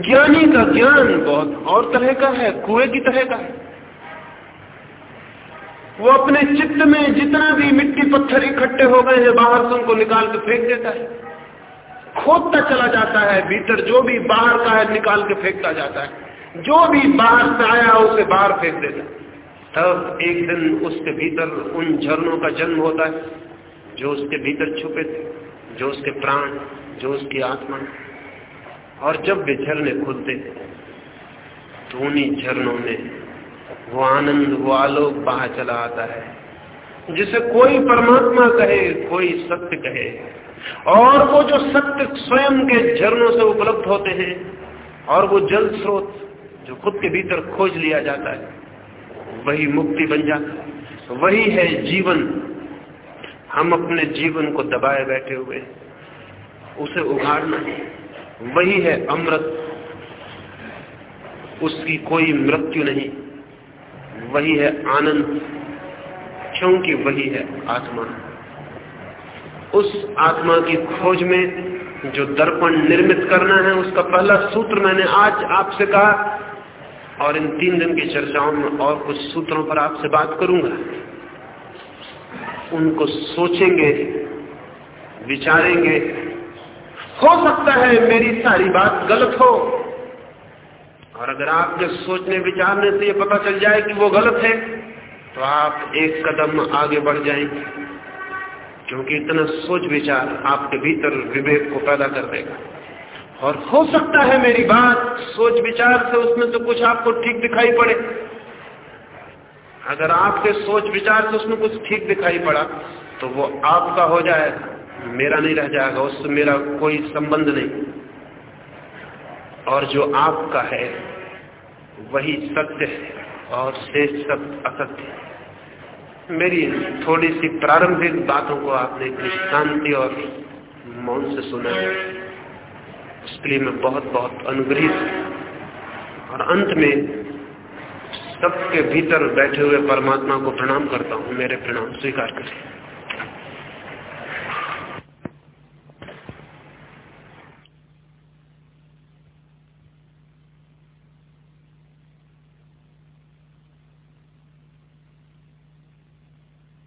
ज्ञानी का ज्ञान बहुत और तरह का है, कुएँ की तरह का है। वो अपने चित्त में जितना भी मिट्टी पत्थर इकट्ठे हो गए हैं, बाहर से उनको निकाल के फेंक देता है। खोदता चला जाता है, भीतर जो भी बाहर का है निकाल के फेंकता जाता है। जो भी बाहर से आया उसे बाहर फेंक देता तब एक दिन उसके भीतर उन झरनों का जन्म होता है, जो उसके भीतर छुपे थे, जो उसके प्राण, जो उसकी आत्मा। और जब वे झरने खुलते तो उन्हीं झरनों में वो आनंद, वो आलोक बाहर चला आता है। जिसे कोई परमात्मा कहे, कोई सत्य कहे और वो जो सत्य स्वयं के झरनों से उपलब्ध होते हैं, और वो जल स्रोत जो खुद के भीतर खोज लिया जाता है, वही मुक्ति बन जाता है। वही है जीवन। हम अपने जीवन को दबाए बैठे हुए उसे उघाड़ना वही है अमृत। उसकी कोई मृत्यु नहीं। वही है आनंद। क्योंकि वही है आत्मा। उस आत्मा की खोज में जो दर्पण निर्मित करना है, उसका पहला सूत्र मैंने आज आपसे कहा, और इन तीन दिन की चर्चाओं में और कुछ सूत्रों पर आपसे बात करूँगा। उनको सोचेंगे, विचारेंगे, हो सकता है मेरी सारी बात गलत हो। और अगर आपके सोचने, विचारने से ये पता चल जाए कि वो गलत है तो आप एक कदम आगे बढ़ जाएँगे। क्योंकि इतना सोच विचार आपके भीतर विवेक को पैदा कर देगा। और हो सकता है मेरी बात सोच विचार से उसमें तो कुछ आपको ठीक दिखाई पड़े। अगर आपके सोच विचार से उसमें कुछ ठीक दिखाई पड़ा तो वो आपका हो जाएगा, मेरा नहीं रह जाएगा, उससे मेरा कोई संबंध नहीं। और जो आपका है, वही सत्य है और शेष सब असत्य है। मेरी थोड़ी सी प्रारंभिक बातों को आपने इतनी शांति और मौन से सुना है। उसके लिए मैं बहुत बहुत अनुग्रहित और अंत में सबके भीतर बैठे हुए परमात्मा को प्रणाम करता हूँ। मेरे प्रणाम स्वीकार करें।